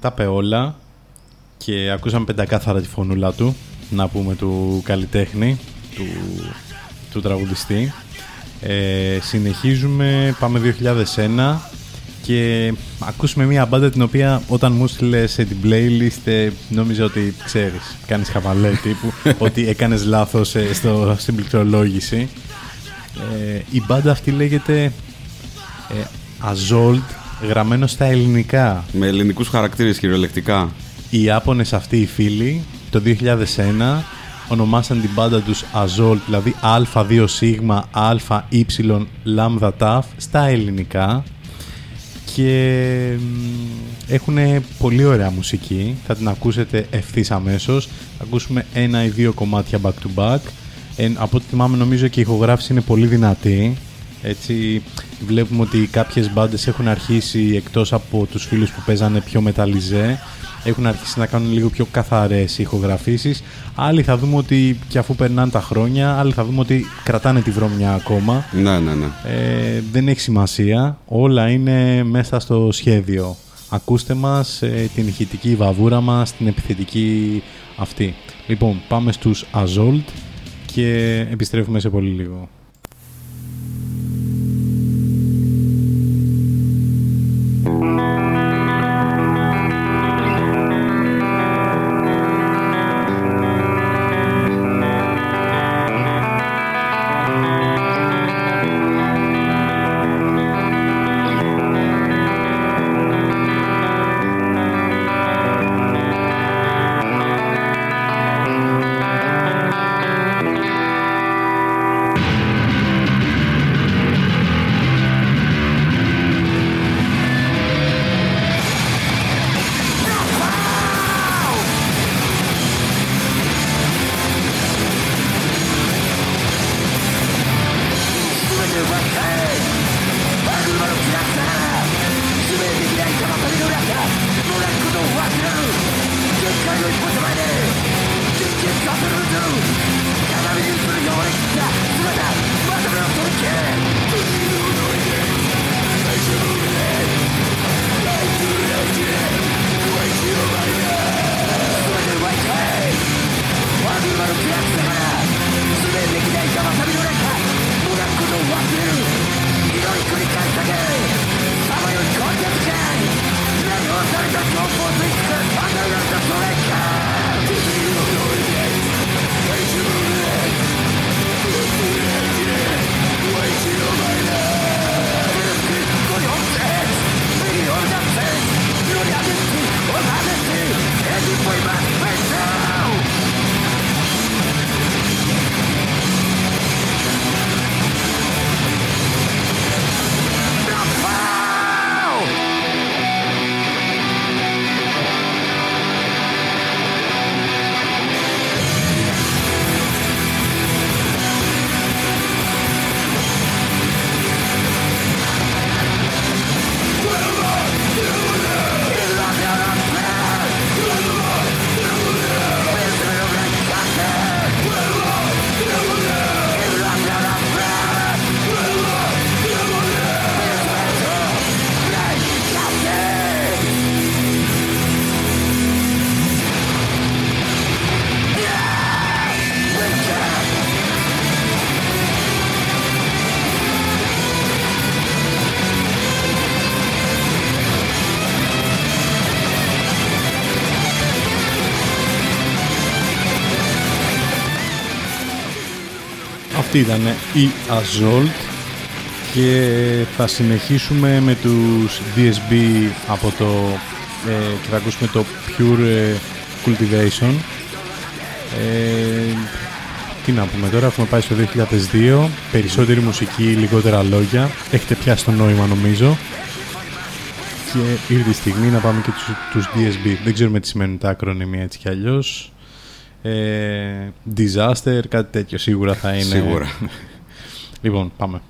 Τα είπε όλα και ακούσαμε πεντακάθαρα τη φωνούλα του, να πούμε του καλλιτέχνη, του, του τραγουδιστή. Ε, συνεχίζουμε, πάμε 2001 και ακούσουμε μια μπάντα την οποία όταν μου στείλε σε την playlist ε, νόμιζα ότι ξέρεις, κάνεις χαβαλέ τύπου, ότι έκανες λάθος ε, στο, στην πληκτρολόγηση. Ε, η μπάντα αυτή λέγεται ε, Azold, γραμμένο στα ελληνικά. Με ελληνικούς χαρακτήρες κυριολεκτικά. Οι Ιάπωνες αυτοί οι φίλοι το 2001 ονομάσαν την μπάντα τους Azold, δηλαδή Α2 σίγμα Α Y λάμδα ταφ στα ελληνικά και έχουν πολύ ωραία μουσική. Θα την ακούσετε ευθύς αμέσως. Θα ακούσουμε ένα ή δύο κομμάτια back to back. Ε, από ό,τι θυμάμαι νομίζω και η ηχογράφηση είναι πολύ δυνατή. Έτσι βλέπουμε ότι κάποιες μπάντες έχουν αρχίσει εκτός από τους φίλους που παίζανε πιο μεταλλιζέ έχουν αρχίσει να κάνουν λίγο πιο καθαρές ηχογραφήσεις. Άλλοι θα δούμε ότι και αφού περνάνε τα χρόνια άλλοι θα δούμε ότι κρατάνε τη βρωμιά ακόμα. Ναι, ναι, ναι. ε, δεν έχει σημασία. Όλα είναι μέσα στο σχέδιο. Ακούστε μας ε, την ηχητική βαβούρα μας την επιθετική αυτή. Λοιπόν πάμε στους Azold και επιστρέφουμε σε πολύ λίγο Αυτή ήταν η Azolt και θα συνεχίσουμε με τους DSB από το ε, και θα ακούσουμε το Pure ε, Cultivation. Ε, τι να πούμε τώρα, έχουμε πάει στο 2002 περισσότερη μουσική, λιγότερα λόγια. Έχετε πιάσει το νόημα νομίζω. Και ήρθε η στιγμή να πάμε και τους, τους DSB δεν ξέρουμε τι σημαίνουν τα ακρονιμία έτσι κι αλλιώς ε, disaster, κάτι τέτοιο σίγουρα θα είναι. Σίγουρα. λοιπόν, πάμε.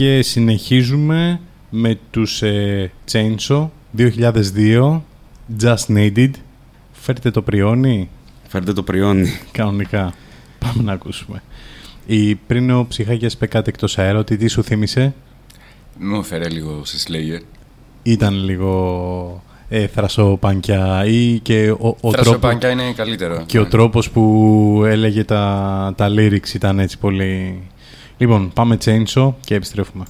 Και συνεχίζουμε με τους ε, Chainsaw 2002 Just Needed. Φέρτε το πριόνι. Φέρτε το πριόνι. Κανονικά. Πάμε να ακούσουμε. Η, Πριν ο ψυχάκιας πεκάτε εκτός αέρα τι σου θύμισε; Μου έφερε λίγο σε Slayer Ήταν λίγο ε, θρασοπανκιά ή και ο, ο Θρασοπανκιά είναι καλύτερο Και ο τρόπος που έλεγε τα, τα lyrics ήταν έτσι πολύ Λοιπόν, πάμε Chainsaw και επιστρέφουμε.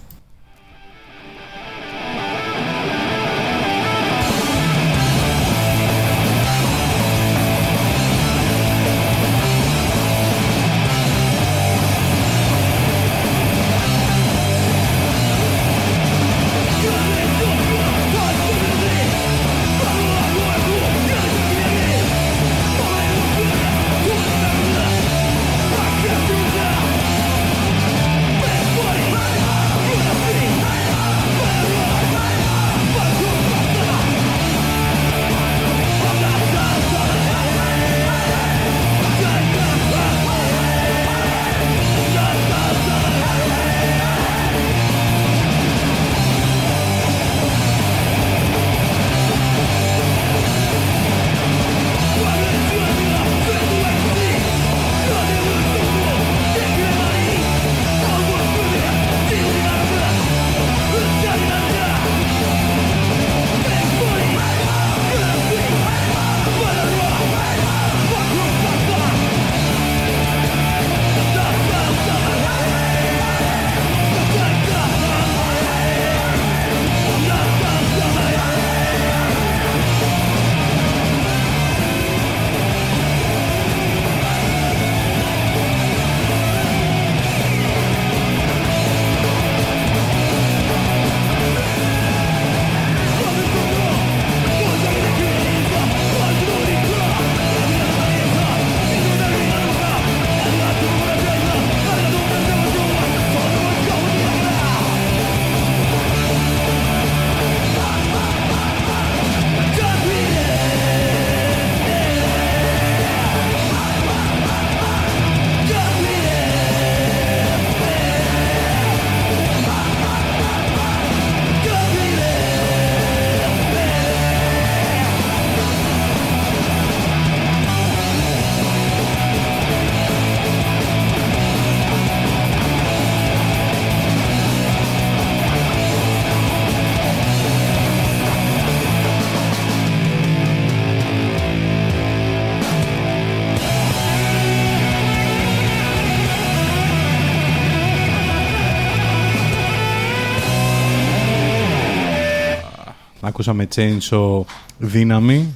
Ακούσαμε Chainsaw δύναμη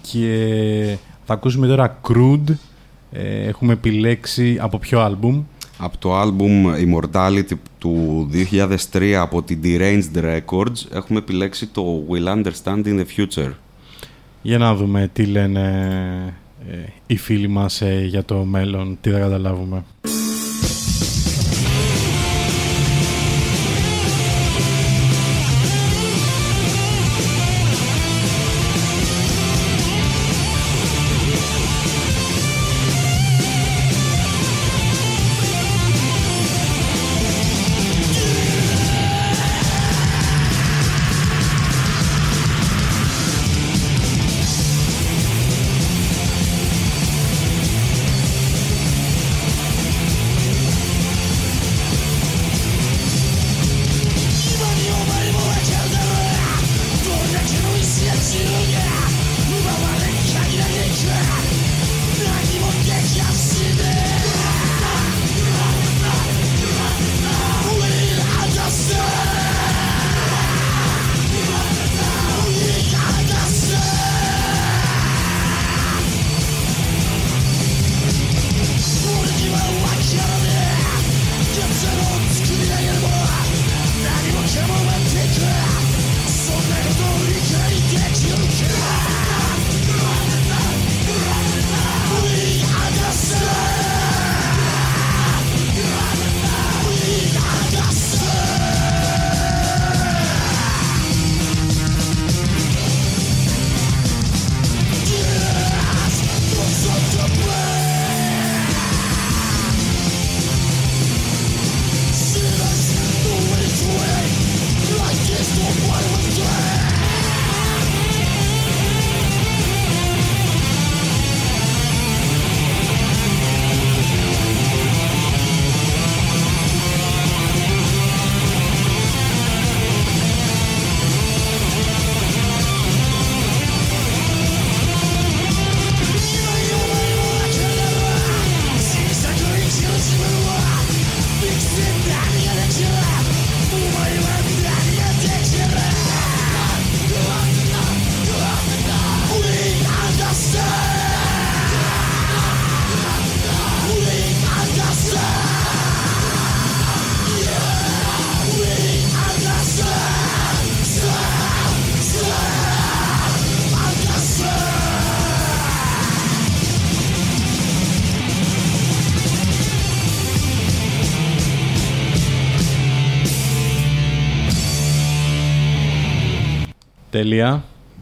και θα ακούσουμε τώρα Crude. Ε, έχουμε επιλέξει από ποιο άλμπουμ; Από το άλμπουμ Immortality του 2003 από την Deranged Records έχουμε επιλέξει το Will Understand in the Future. Για να δούμε τι λένε ε, οι φίλοι μας ε, για το μέλλον, τι θα καταλάβουμε.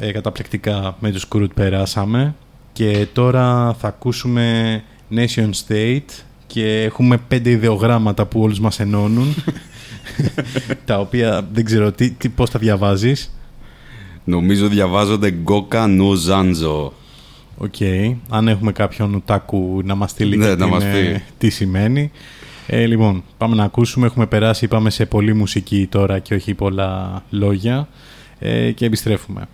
Ε, καταπληκτικά με τους Κουρούτ περάσαμε. Και τώρα θα ακούσουμε Nation State και έχουμε πέντε ιδεογράμματα που όλους μας ενώνουν. τα οποία δεν ξέρω τι, τι, πώς τα διαβάζεις. Νομίζω διαβάζονται Γκόκα Νουζάντζο. Οκ. Αν έχουμε κάποιον ουτάκου να μας στείλει Ναι, και να τι, μας είναι- πει. τι σημαίνει. Ε, λοιπόν, πάμε να ακούσουμε. Έχουμε περάσει, είπαμε, σε πολλή μουσική τώρα και όχι πολλά λόγια. Ε, και επιστρέφουμε.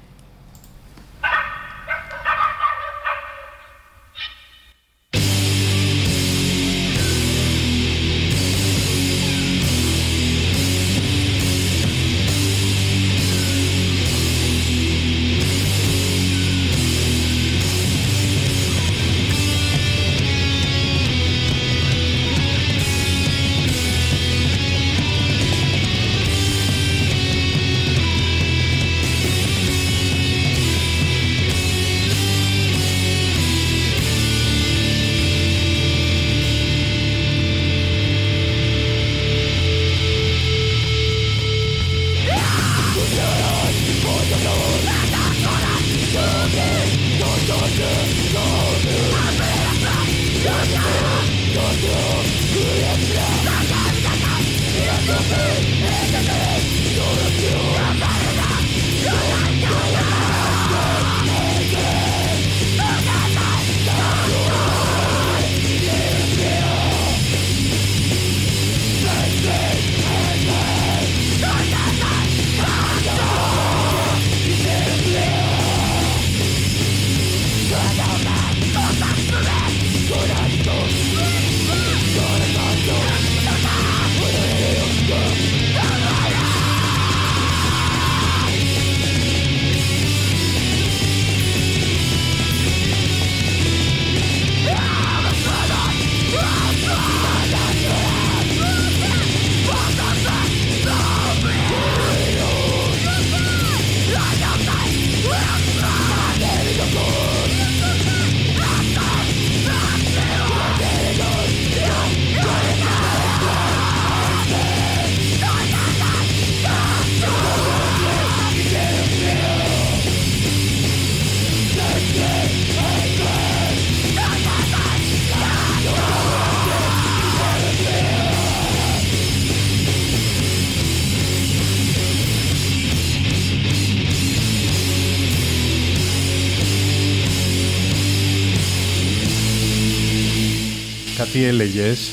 Κάτι έλεγες;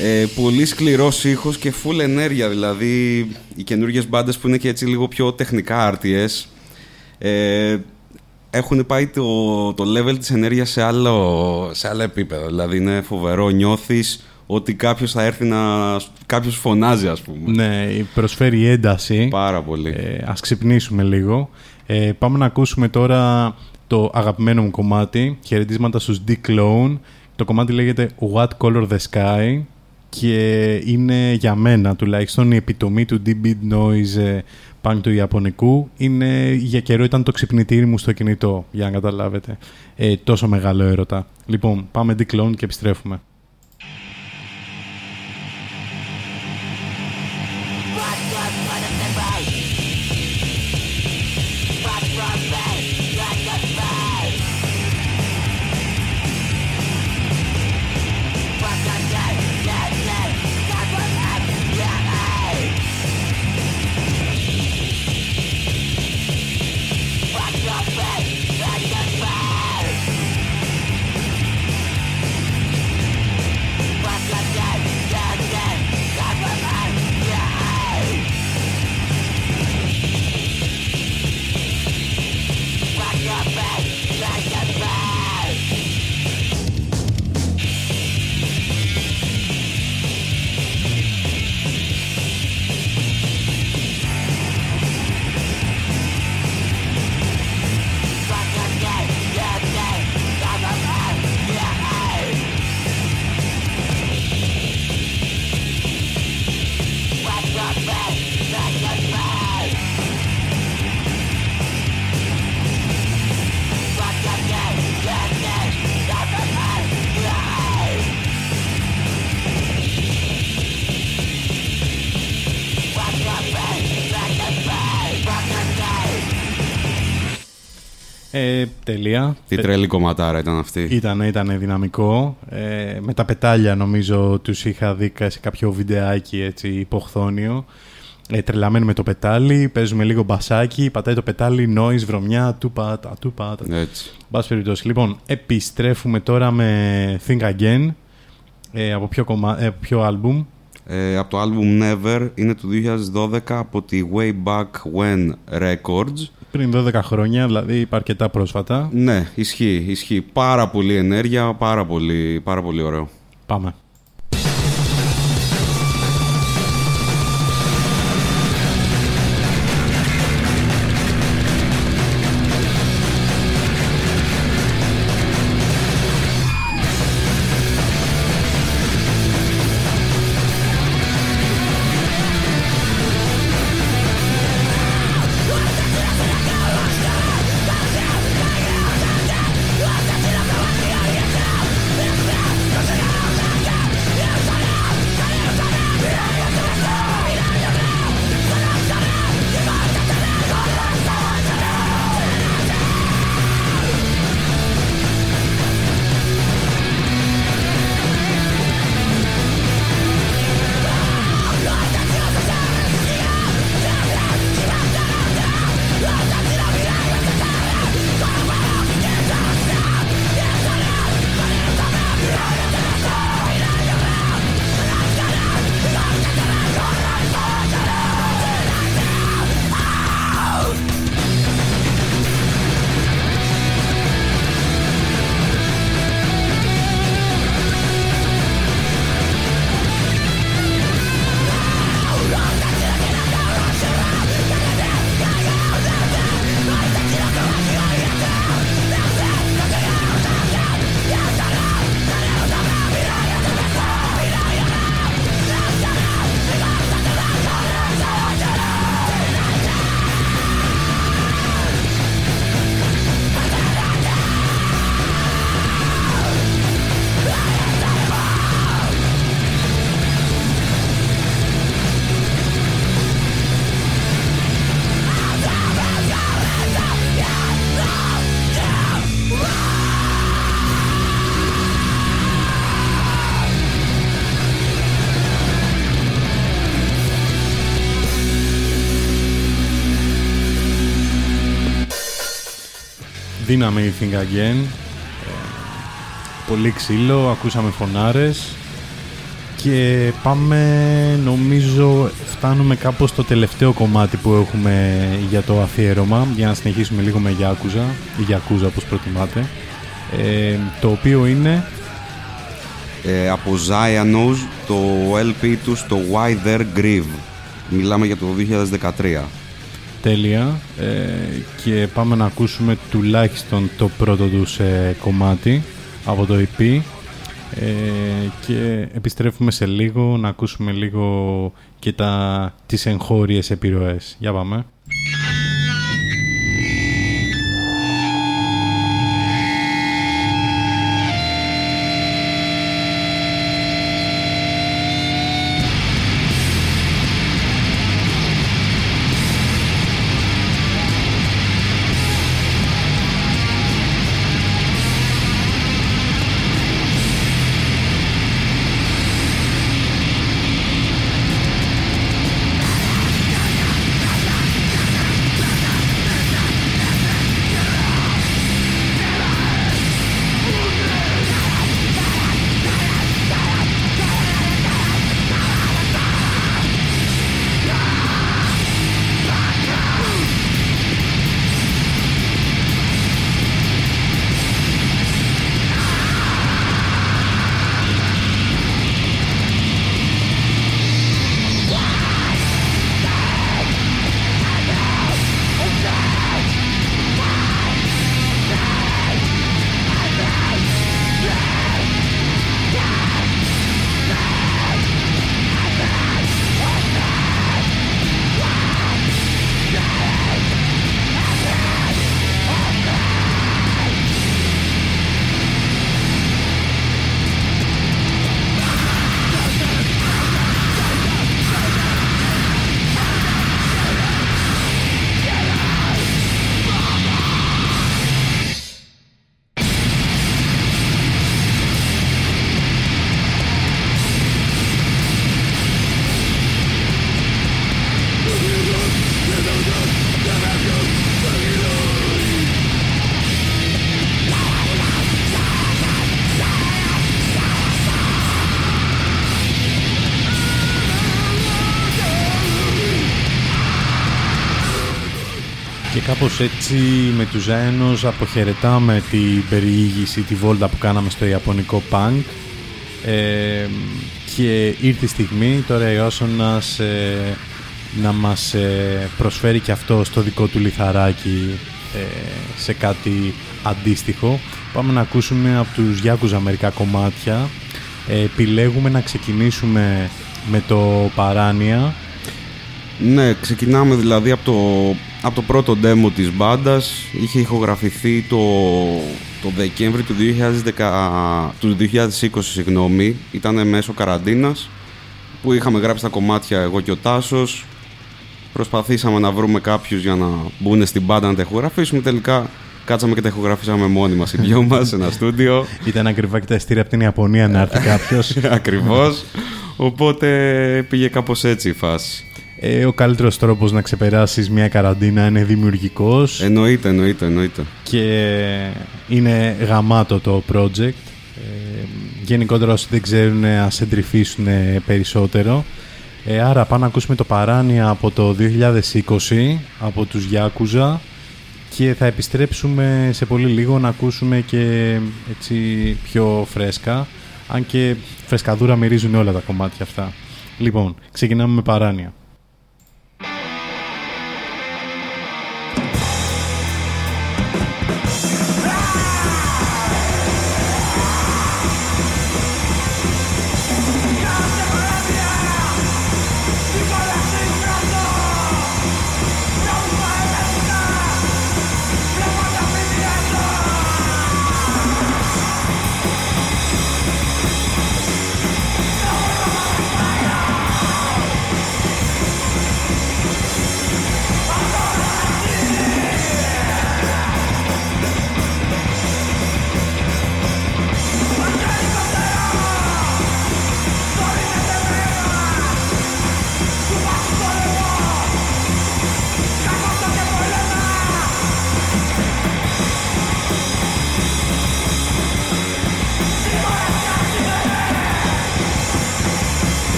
Ε, πολύ σκληρός ήχος και full ενέργεια. Δηλαδή, οι καινούργιες μπάντες που είναι και έτσι λίγο πιο τεχνικά άρτιε. Ε, έχουν πάει το, το level της ενέργειας σε άλλο, σε άλλο επίπεδο. Δηλαδή είναι φοβερό. Νιώθεις ότι κάποιος θα έρθει να... κάποιος φωνάζει ας πούμε. Ναι, προσφέρει ένταση. Πάρα πολύ. Ε, ας ξυπνήσουμε λίγο. Ε, πάμε να ακούσουμε τώρα το αγαπημένο μου κομμάτι. Χαιρετίσματα στους D-Clone. Το κομμάτι λέγεται What Color the Sky και είναι για μένα τουλάχιστον η επιτομή του deep beat noise ε, punk του Ιαπωνικού. Είναι, για καιρό ήταν το ξυπνητήρι μου στο κινητό, για να καταλάβετε. Ε, τόσο μεγάλο έρωτα. Λοιπόν, πάμε D-Clone και επιστρέφουμε. Ε, τελεία. Τι τρελή κομματάρα ήταν αυτή. Ήταν, ήταν δυναμικό. Ε, με τα πετάλια νομίζω τους είχα δει σε κάποιο βιντεάκι έτσι υποχθόνιο. Ε, τρελαμένοι με το πετάλι, παίζουμε λίγο μπασάκι, πατάει το πετάλι, noise, βρωμιά, του πάτα, του πάτα. Έτσι. Μπας περιπτώσει. Λοιπόν, επιστρέφουμε τώρα με Think Again. Ε, από ποιο, κομμα... ε, ποιο άλμπουμ. Ε, από το album Never είναι του 2012 από τη Way Back When Records. Πριν 12 χρόνια, δηλαδή είπα αρκετά πρόσφατα. Ναι, ισχύει, ισχύει. Πάρα πολύ ενέργεια, πάρα πολύ, πάρα πολύ ωραίο. Πάμε. Δύναμη Think Again. Ε, πολύ ξύλο, ακούσαμε φωνάρες και πάμε, νομίζω, φτάνουμε κάπως στο τελευταίο κομμάτι που έχουμε για το αφιέρωμα για να συνεχίσουμε λίγο με Γιάκουζα ή Γιάκουζα όπως προτιμάτε ε, το οποίο είναι; Ε, από Zionos το LP τους στο Why There Grieve. Μιλάμε για το 2013. Τέλεια ε, και πάμε να ακούσουμε τουλάχιστον το πρώτο τους ε, κομμάτι από το EP ε, και επιστρέφουμε σε λίγο να ακούσουμε λίγο και τα, τις εγχώριες επιρροές. Για πάμε. Κάπως έτσι με τους Ζάινος αποχαιρετάμε την περιήγηση, τη βόλτα που κάναμε στο Ιαπωνικό Punk ε, και ήρθε η στιγμή τώρα η Όσονας ε, να μας ε, προσφέρει και αυτό στο δικό του λιθαράκι ε, σε κάτι αντίστοιχο. Πάμε να ακούσουμε από τους Γιάκουζα μερικά κομμάτια. επιλέγουμε να ξεκινήσουμε με το Παράνια ναι, ξεκινάμε δηλαδή από το, από το πρώτο demo της μπάντας. Είχε ηχογραφηθεί το, το Δεκέμβρη του, 2010, του 2020, συγγνώμη. Ήταν μέσω καραντίνας που είχαμε γράψει τα κομμάτια εγώ και ο Τάσος. Προσπαθήσαμε να βρούμε κάποιους για να μπουν στην μπάντα να τα ηχογραφήσουμε. Τελικά κάτσαμε και τα ηχογραφήσαμε μόνοι μας οι δυο μας σε ένα στούντιο. Ήταν ακριβά και τα εστία από την Ιαπωνία να έρθει κάποιος. Ακριβώς. Οπότε πήγε κάπως έτσι η φάση. Ε, ο καλύτερος τρόπος να ξεπεράσεις μια καραντίνα είναι δημιουργικός. Εννοείται, εννοείται, εννοείται. Και είναι γαμάτο το project. Ε, γενικότερα όσοι δεν ξέρουν ας εντρυφήσουν περισσότερο. Ε, άρα πάμε να ακούσουμε το παράνοια από το 2020 από τους Γιάκουζα και θα επιστρέψουμε σε πολύ λίγο να ακούσουμε και έτσι πιο φρέσκα αν και φρεσκαδούρα μυρίζουν όλα τα κομμάτια αυτά. Λοιπόν, ξεκινάμε με παράνοια.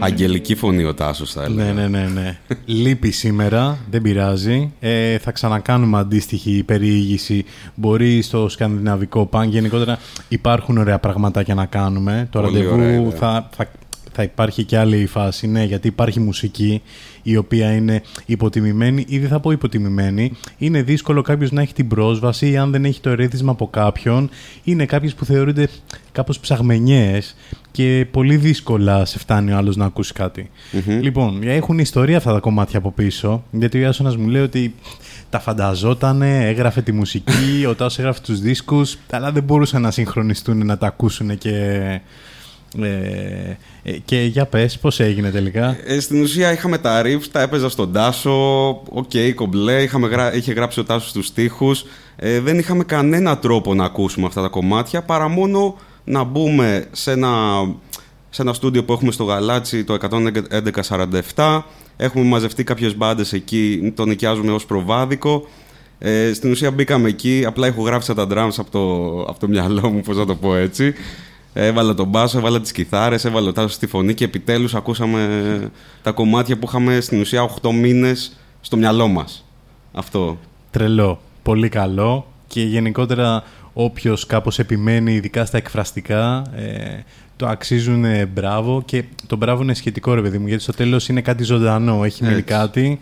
Αγγελική φωνή ο Τάσος, θα έλεγα. Ναι, ναι, ναι. ναι. Λείπει σήμερα, δεν πειράζει. Ε, θα ξανακάνουμε αντίστοιχη περιήγηση. Μπορεί στο σκανδιναβικό παν. Γενικότερα υπάρχουν ωραία πραγματάκια να κάνουμε. Το ραντεβού θα, θα, θα υπάρχει και άλλη φάση. Ναι, γιατί υπάρχει μουσική η οποία είναι υποτιμημένη ή δεν θα πω υποτιμημένη. Είναι δύσκολο κάποιος να έχει την πρόσβαση ή αν δεν έχει το ερέθισμα από κάποιον. Είναι κάποιες που θεωρούνται κάπως ψαγμενιές και πολύ δύσκολα σε φτάνει ο άλλος να ακούσει Λοιπόν, έχουν ιστορία αυτά τα κομμάτια από πίσω, γιατί ο Ιάσονας μου λέει ότι τα φανταζότανε, έγραφε τη μουσική, ο Τάσος έγραφε τους δίσκους, αλλά δεν μπορούσαν να συγχρονιστούν, να τα ακούσουν και... Ε, ε, και για πες, πώς έγινε τελικά; Ε, στην ουσία είχαμε τα riffs, τα έπαιζα στον Τάσο, ok, okay, κομπλέ, είχαμε είχε γράψει ο Τάσος τους στίχους. Ε, δεν είχαμε κανένα τρόπο να ακούσουμε αυτά τα κομμάτια, παρά μόνο να μπούμε σε ένα, σε ένα στούντιο που έχουμε στο Γαλάτσι το 1147. Έχουμε μαζευτεί κάποιες μπάντες εκεί, το νοικιάζουμε ως προβάδικο. Ε, στην ουσία μπήκαμε εκεί, απλά έχω γράψει τα drums από το, από το μυαλό μου, πώς να το πω έτσι. Έβαλα τον μπάσο, έβαλα τις κιθάρες, έβαλα το τάσο στη φωνή και επιτέλους ακούσαμε τα κομμάτια που είχαμε στην ουσία 8 μήνες στο μυαλό μας. Αυτό. Τρελό. Πολύ καλό και γενικότερα όποιος κάπως επιμένει ειδικά στα εκφραστικά ε, το αξίζουν μπράβο και το μπράβο είναι σχετικό ρε παιδί μου γιατί στο τέλος είναι κάτι ζωντανό, έχει μείνει κάτι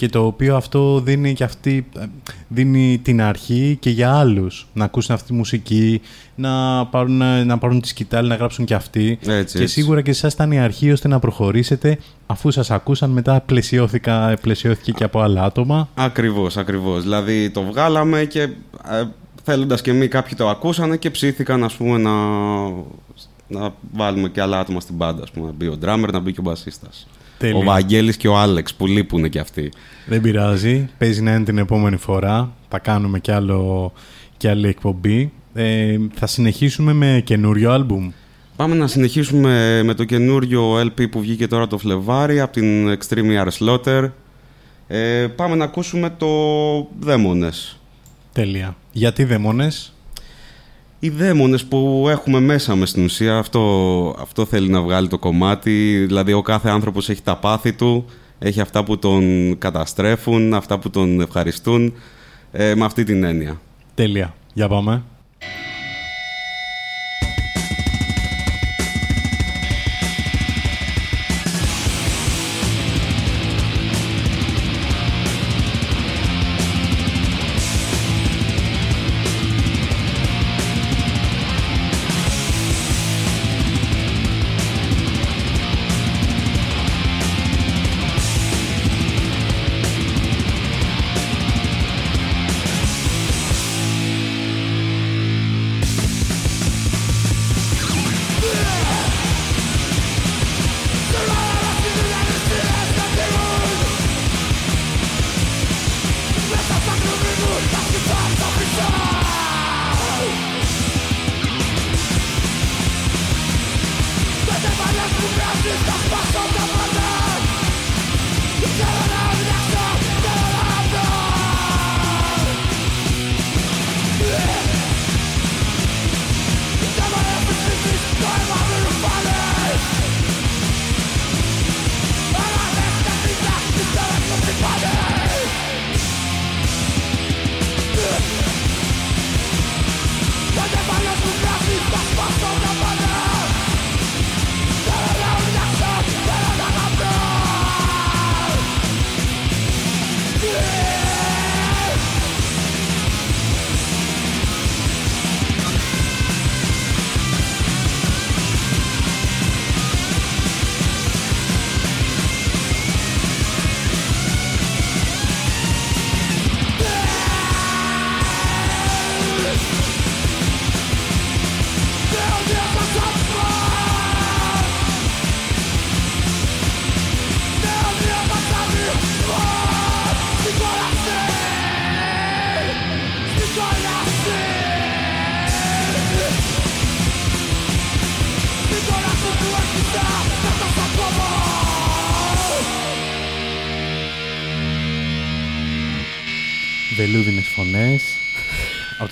και το οποίο αυτό δίνει και αυτή, ε, δίνει την αρχή και για άλλους να ακούσουν αυτή τη μουσική, να πάρουν, να πάρουν τη σκητάλη, να γράψουν και αυτοί. και σίγουρα και εσάς ήταν η αρχή ώστε να προχωρήσετε αφού σας ακούσαν μετά πλαισιώθηκε και από άλλα άτομα. Ακριβώς, ακριβώς. Δηλαδή το βγάλαμε και ε, θέλοντας και εμεί κάποιοι το ακούσανε και ψήθηκαν ας πούμε να, να βάλουμε και άλλα άτομα στην μπάντα. Ας πούμε, να μπει ο drummer, να μπει και ο μπασίστας. Τέλεια. Ο Βαγγέλης και ο Άλεξ που λείπουν και αυτοί. Δεν πειράζει. Παίζει να είναι την επόμενη φορά. Θα κάνουμε κι, άλλο, κι άλλη εκπομπή. Ε, θα συνεχίσουμε με καινούριο άλμπουμ. Πάμε να συνεχίσουμε με το καινούριο LP που βγήκε τώρα το Φλεβάρι από την Extreme Air Slaughter. Ε, πάμε να ακούσουμε το Δαίμονες. Τέλεια. Γιατί δαίμονες; Οι δαίμονες που έχουμε μέσα μες στην ουσία, αυτό, αυτό θέλει να βγάλει το κομμάτι. Δηλαδή ο κάθε άνθρωπος έχει τα πάθη του, έχει αυτά που τον καταστρέφουν, αυτά που τον ευχαριστούν, ε, με αυτή την έννοια. Τέλεια. Για πάμε.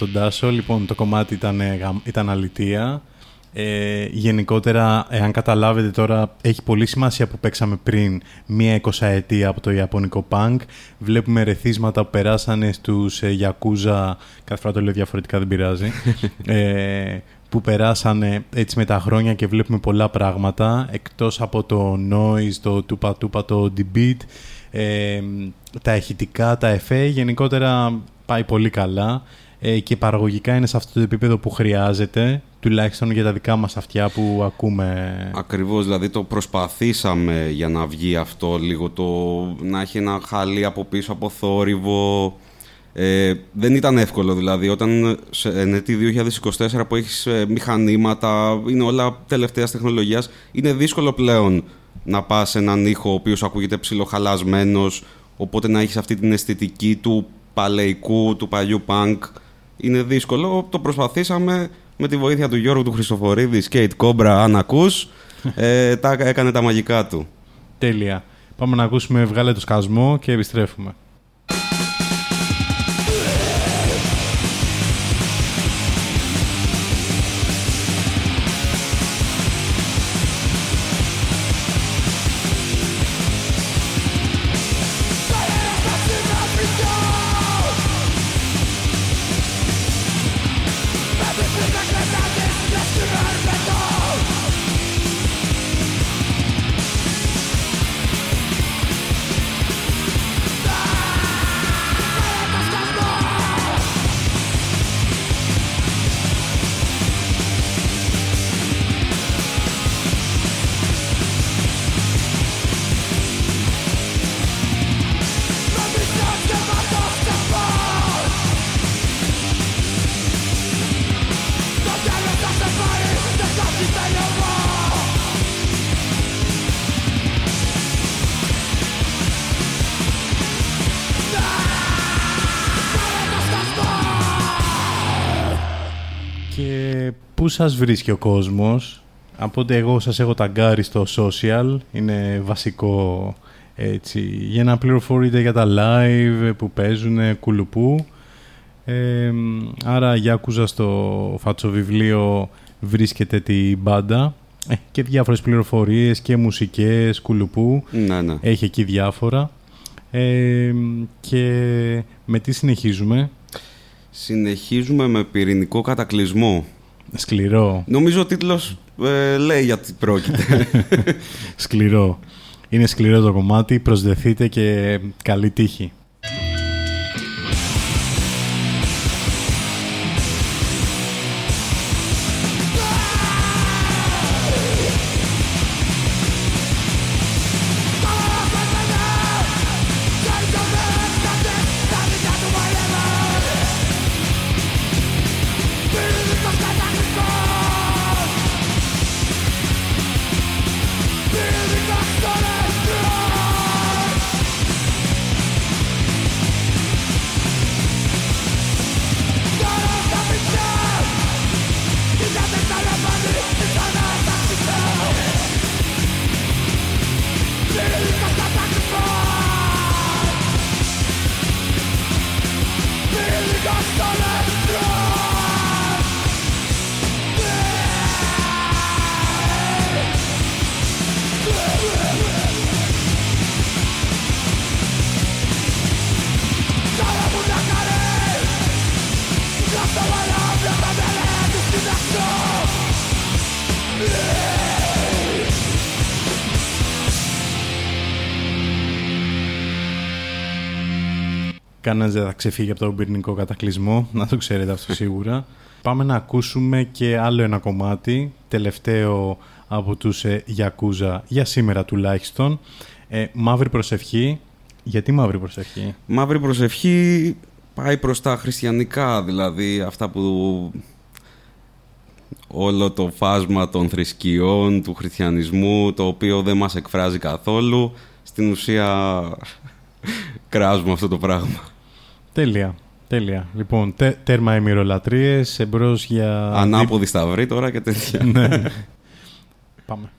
Από τον Τάσο. Λοιπόν, το κομμάτι ήταν, ε, γαμ- ήταν αλητία. Ε, γενικότερα, εάν καταλάβετε τώρα, έχει πολύ σημασία που παίξαμε πριν μία εικοσαετία από το Ιαπωνικό Punk. Βλέπουμε ρεθίσματα που περάσανε στους ε, Yakuza, κάθε φορά το λέω διαφορετικά, δεν πειράζει, ε, που περάσανε έτσι με τα χρόνια και βλέπουμε πολλά πράγματα, εκτός από το noise, το τούπα-τούπα, το debit, ε, τα ηχητικά, τα εφέ, γενικότερα πάει πολύ καλά ε, και παραγωγικά είναι σε αυτό το επίπεδο που χρειάζεται, τουλάχιστον για τα δικά μας αυτιά που ακούμε. Ακριβώς, δηλαδή το προσπαθήσαμε για να βγει αυτό λίγο, το να έχει ένα χαλί από πίσω από θόρυβο. Ε, δεν ήταν εύκολο δηλαδή, όταν σε ενέτη 2024 που έχεις ε, μηχανήματα, είναι όλα τελευταίας τεχνολογίας, είναι δύσκολο πλέον να πας σε έναν ήχο ο οποίος ακούγεται ψιλοχαλασμένος, οπότε να έχεις αυτή την αισθητική του παλαιικού, του παλιού punk. Είναι δύσκολο, το προσπαθήσαμε με τη βοήθεια του Γιώργου του Χριστοφορίδη, Skate Cobra, αν ακούς, ε, τα, έκανε τα μαγικά του. Τέλεια. Πάμε να ακούσουμε «Βγάλε το σκασμό» και επιστρέφουμε. Σας βρίσκει ο κόσμος. Από ότι εγώ σας έχω ταγκάρει στο social, είναι βασικό έτσι, για να πληροφορείτε για τα live που παίζουν κουλουπού. Ε, άρα για άκουζα στο φατσοβιβλίο βρίσκεται τη μπάντα ε, και διάφορες πληροφορίες και μουσικές κουλουπού. Ναι, ναι. Έχει εκεί διάφορα. Ε, και με τι συνεχίζουμε; Συνεχίζουμε με πυρηνικό κατακλυσμό. Σκληρό. Νομίζω ο τίτλος ε, λέει γιατί πρόκειται. Σκληρό. Είναι σκληρό το κομμάτι. Προσδεθείτε και καλή τύχη. Κανένας δεν θα ξεφύγει από τον πυρηνικό κατακλυσμό, να το ξέρετε αυτό σίγουρα. Πάμε να ακούσουμε και άλλο ένα κομμάτι, τελευταίο από τους ε, Yakuza, για σήμερα τουλάχιστον. Ε, μαύρη προσευχή. Γιατί μαύρη προσευχή; Μαύρη προσευχή πάει προς τα χριστιανικά, δηλαδή αυτά που όλο το φάσμα των θρησκειών, του χριστιανισμού, το οποίο δεν μας εκφράζει καθόλου. Στην ουσία κράζουμε αυτό το πράγμα. Τέλεια. Τέλεια. Λοιπόν, τέ, τέρμα ημερολατρίες, εμπρός για... Ανάποδη σταυρή τώρα και τέτοια. ναι. Πάμε.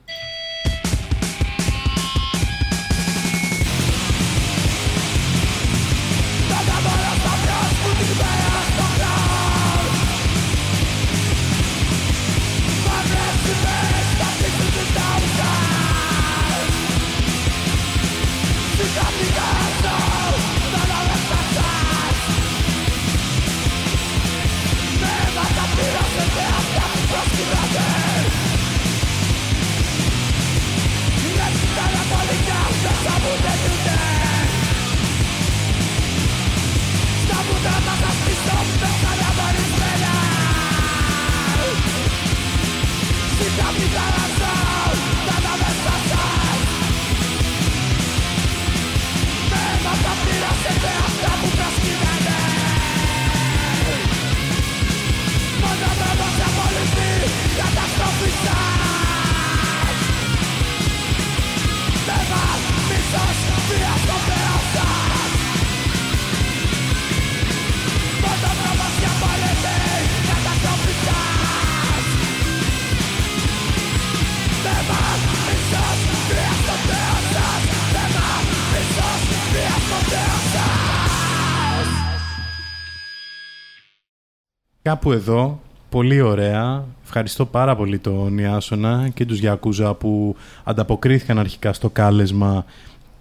Κάπου εδώ, πολύ ωραία. Ευχαριστώ πάρα πολύ τον Ιάσονα και τους Γιακούζα που ανταποκρίθηκαν αρχικά στο κάλεσμα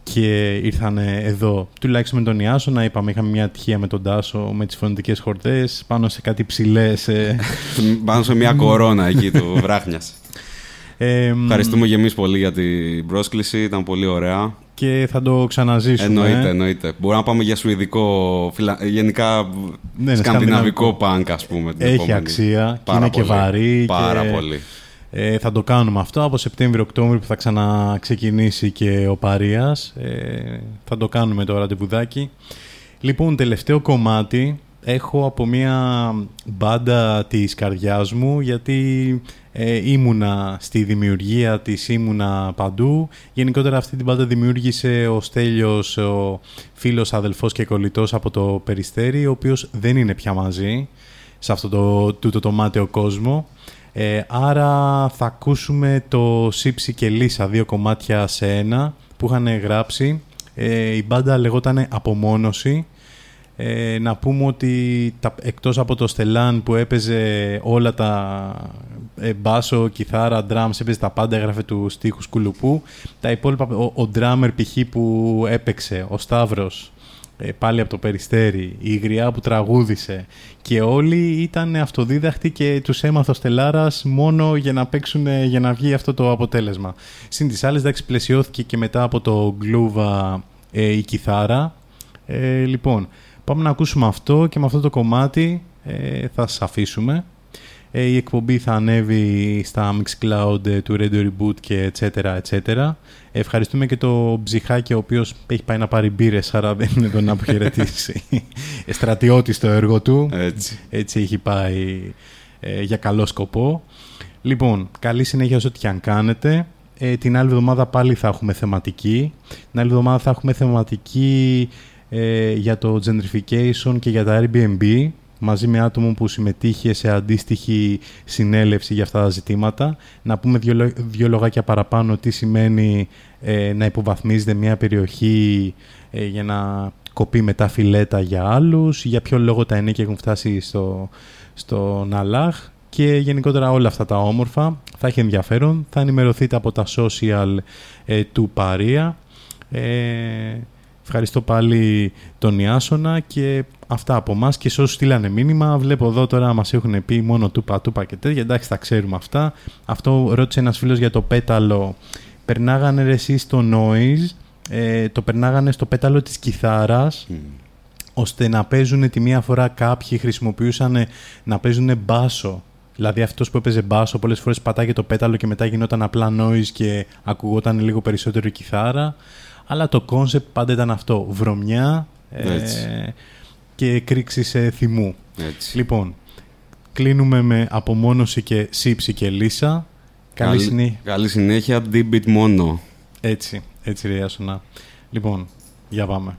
και ήρθαν εδώ. Τουλάχιστον με τον Ιάσονα είπαμε, είχαμε μια ατυχία με τον Τάσο με τις φωνητικές χορδές πάνω σε κάτι ψηλές. πάνω σε μια κορώνα εκεί του Βράχνιας. Ε, Ευχαριστούμε και εμείς πολύ για την πρόσκληση, ήταν πολύ ωραία και θα το ξαναζήσουμε. Εννοείται, εννοείται. Μπορούμε να πάμε για σουηδικό, γενικά ναι, σκανδιναβικό πανκ, ας πούμε. Την Έχει αξία και είναι και βαρύ. Πάρα πολύ. Ε, θα το κάνουμε αυτό από Σεπτέμβριο-Οκτώβριο που θα ξαναξεκινήσει και ο Παρίας. Ε, θα το κάνουμε το ραντεβουδάκι. Λοιπόν, τελευταίο κομμάτι έχω από μια μπάντα της καρδιάς μου γιατί ε, ήμουνα στη δημιουργία της, ήμουνα παντού. Γενικότερα αυτή την πάντα δημιούργησε ο Στέλιος, ο φίλος, αδελφός και κολλητός από το Περιστέρι, ο οποίος δεν είναι πια μαζί σε αυτό το, τούτο το μάταιο κόσμο. Ε, άρα θα ακούσουμε το Σίψη και Λίσα, δύο κομμάτια σε ένα, που είχαν γράψει. Ε, η μπάντα λεγόταν Απομόνωση. Ε, να πούμε ότι τα, εκτός από το Στελάν που έπαιζε όλα τα ε, μπάσο, κιθάρα, drums, έπαιζε τα πάντα, έγραφε τους στίχους κουλουπού. Τα υπόλοιπα, ο, ο drummer π.χ. που έπαιξε, ο Σταύρος, ε, πάλι από το Περιστέρι, η Γριά που τραγούδισε και όλοι ήταν αυτοδίδακτοι και τους έμαθα ο Στελάρας μόνο για να παίξουν, για να βγει αυτό το αποτέλεσμα. Συν τις άλλες, εντάξει, πλαισιώθηκε και μετά από το Γκλούβα ε, η κιθάρα. Ε, λοιπόν, πάμε να ακούσουμε αυτό και με αυτό το κομμάτι ε, θα σας αφήσουμε. Ε, η εκπομπή θα ανέβει στα Mixcloud ε, του Radio Reboot και etc. etc. Ευχαριστούμε και το Ψυχάκη ο οποίος έχει πάει να πάρει μπύρες άρα δεν είναι εδώ να αποχαιρετήσει. Στρατιώτη στο έργο του. Έτσι. Έτσι έχει πάει ε, για καλό σκοπό. Λοιπόν, καλή συνέχεια σε ό,τι και αν κάνετε. Ε, την άλλη εβδομάδα πάλι θα έχουμε θεματική. Την άλλη εβδομάδα θα έχουμε θεματική ε, για το gentrification και για τα Airbnb μαζί με άτομο που συμμετείχε σε αντίστοιχη συνέλευση για αυτά τα ζητήματα. Να πούμε δύο, λο- δύο λογάκια παραπάνω τι σημαίνει ε, να υποβαθμίζεται μια περιοχή ε, για να κοπεί μετά φιλέτα για άλλους, για ποιο λόγο τα ενίκια έχουν φτάσει στο, στον Αλάχ και γενικότερα όλα αυτά τα όμορφα. Θα έχει ενδιαφέρον, θα ενημερωθείτε από τα social ε, του Παρία. Ε, ευχαριστώ πάλι τον Ιάσονα και αυτά από εμά και σε όσους στείλανε μήνυμα. Βλέπω εδώ τώρα μας έχουν πει μόνο τούπα τούπα και τέτοια. Εντάξει, τα ξέρουμε αυτά. Αυτό ρώτησε ένας φίλος για το πέταλο. Περνάγανε ρε εσείς το noise, ε, το περνάγανε στο πέταλο της κιθάρας ώστε να παίζουν τη μία φορά κάποιοι χρησιμοποιούσαν να παίζουν μπάσο. Δηλαδή αυτός που έπαιζε μπάσο πολλές φορές πατάγε το πέταλο και μετά γινόταν απλά noise και ακουγόταν λίγο περισσότερο η κιθάρα. Αλλά το concept πάντα ήταν αυτό. Βρωμιά ε, Έτσι. και εκρήξεις ε, θυμού. Έτσι. Λοιπόν, κλείνουμε με απομόνωση και σύψη και λύσα. Καλή συνέχεια. Καλή συνέχεια, D-Beat μόνο. Έτσι, έτσι ρε Ιάσονα. Λοιπόν, για πάμε.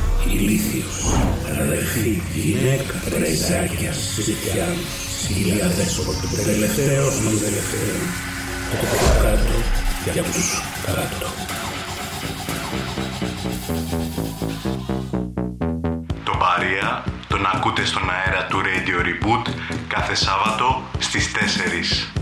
ηλίθιος, αδερφή, γυναίκα, πρεζάκια, σιτιά, σκυλιά δέσποτο, τελευταίος των τελευταίων, από το κάτω για τους κάτω. Το Μπαρία τον ακούτε στον αέρα του Radio Reboot κάθε Σάββατο στις 4.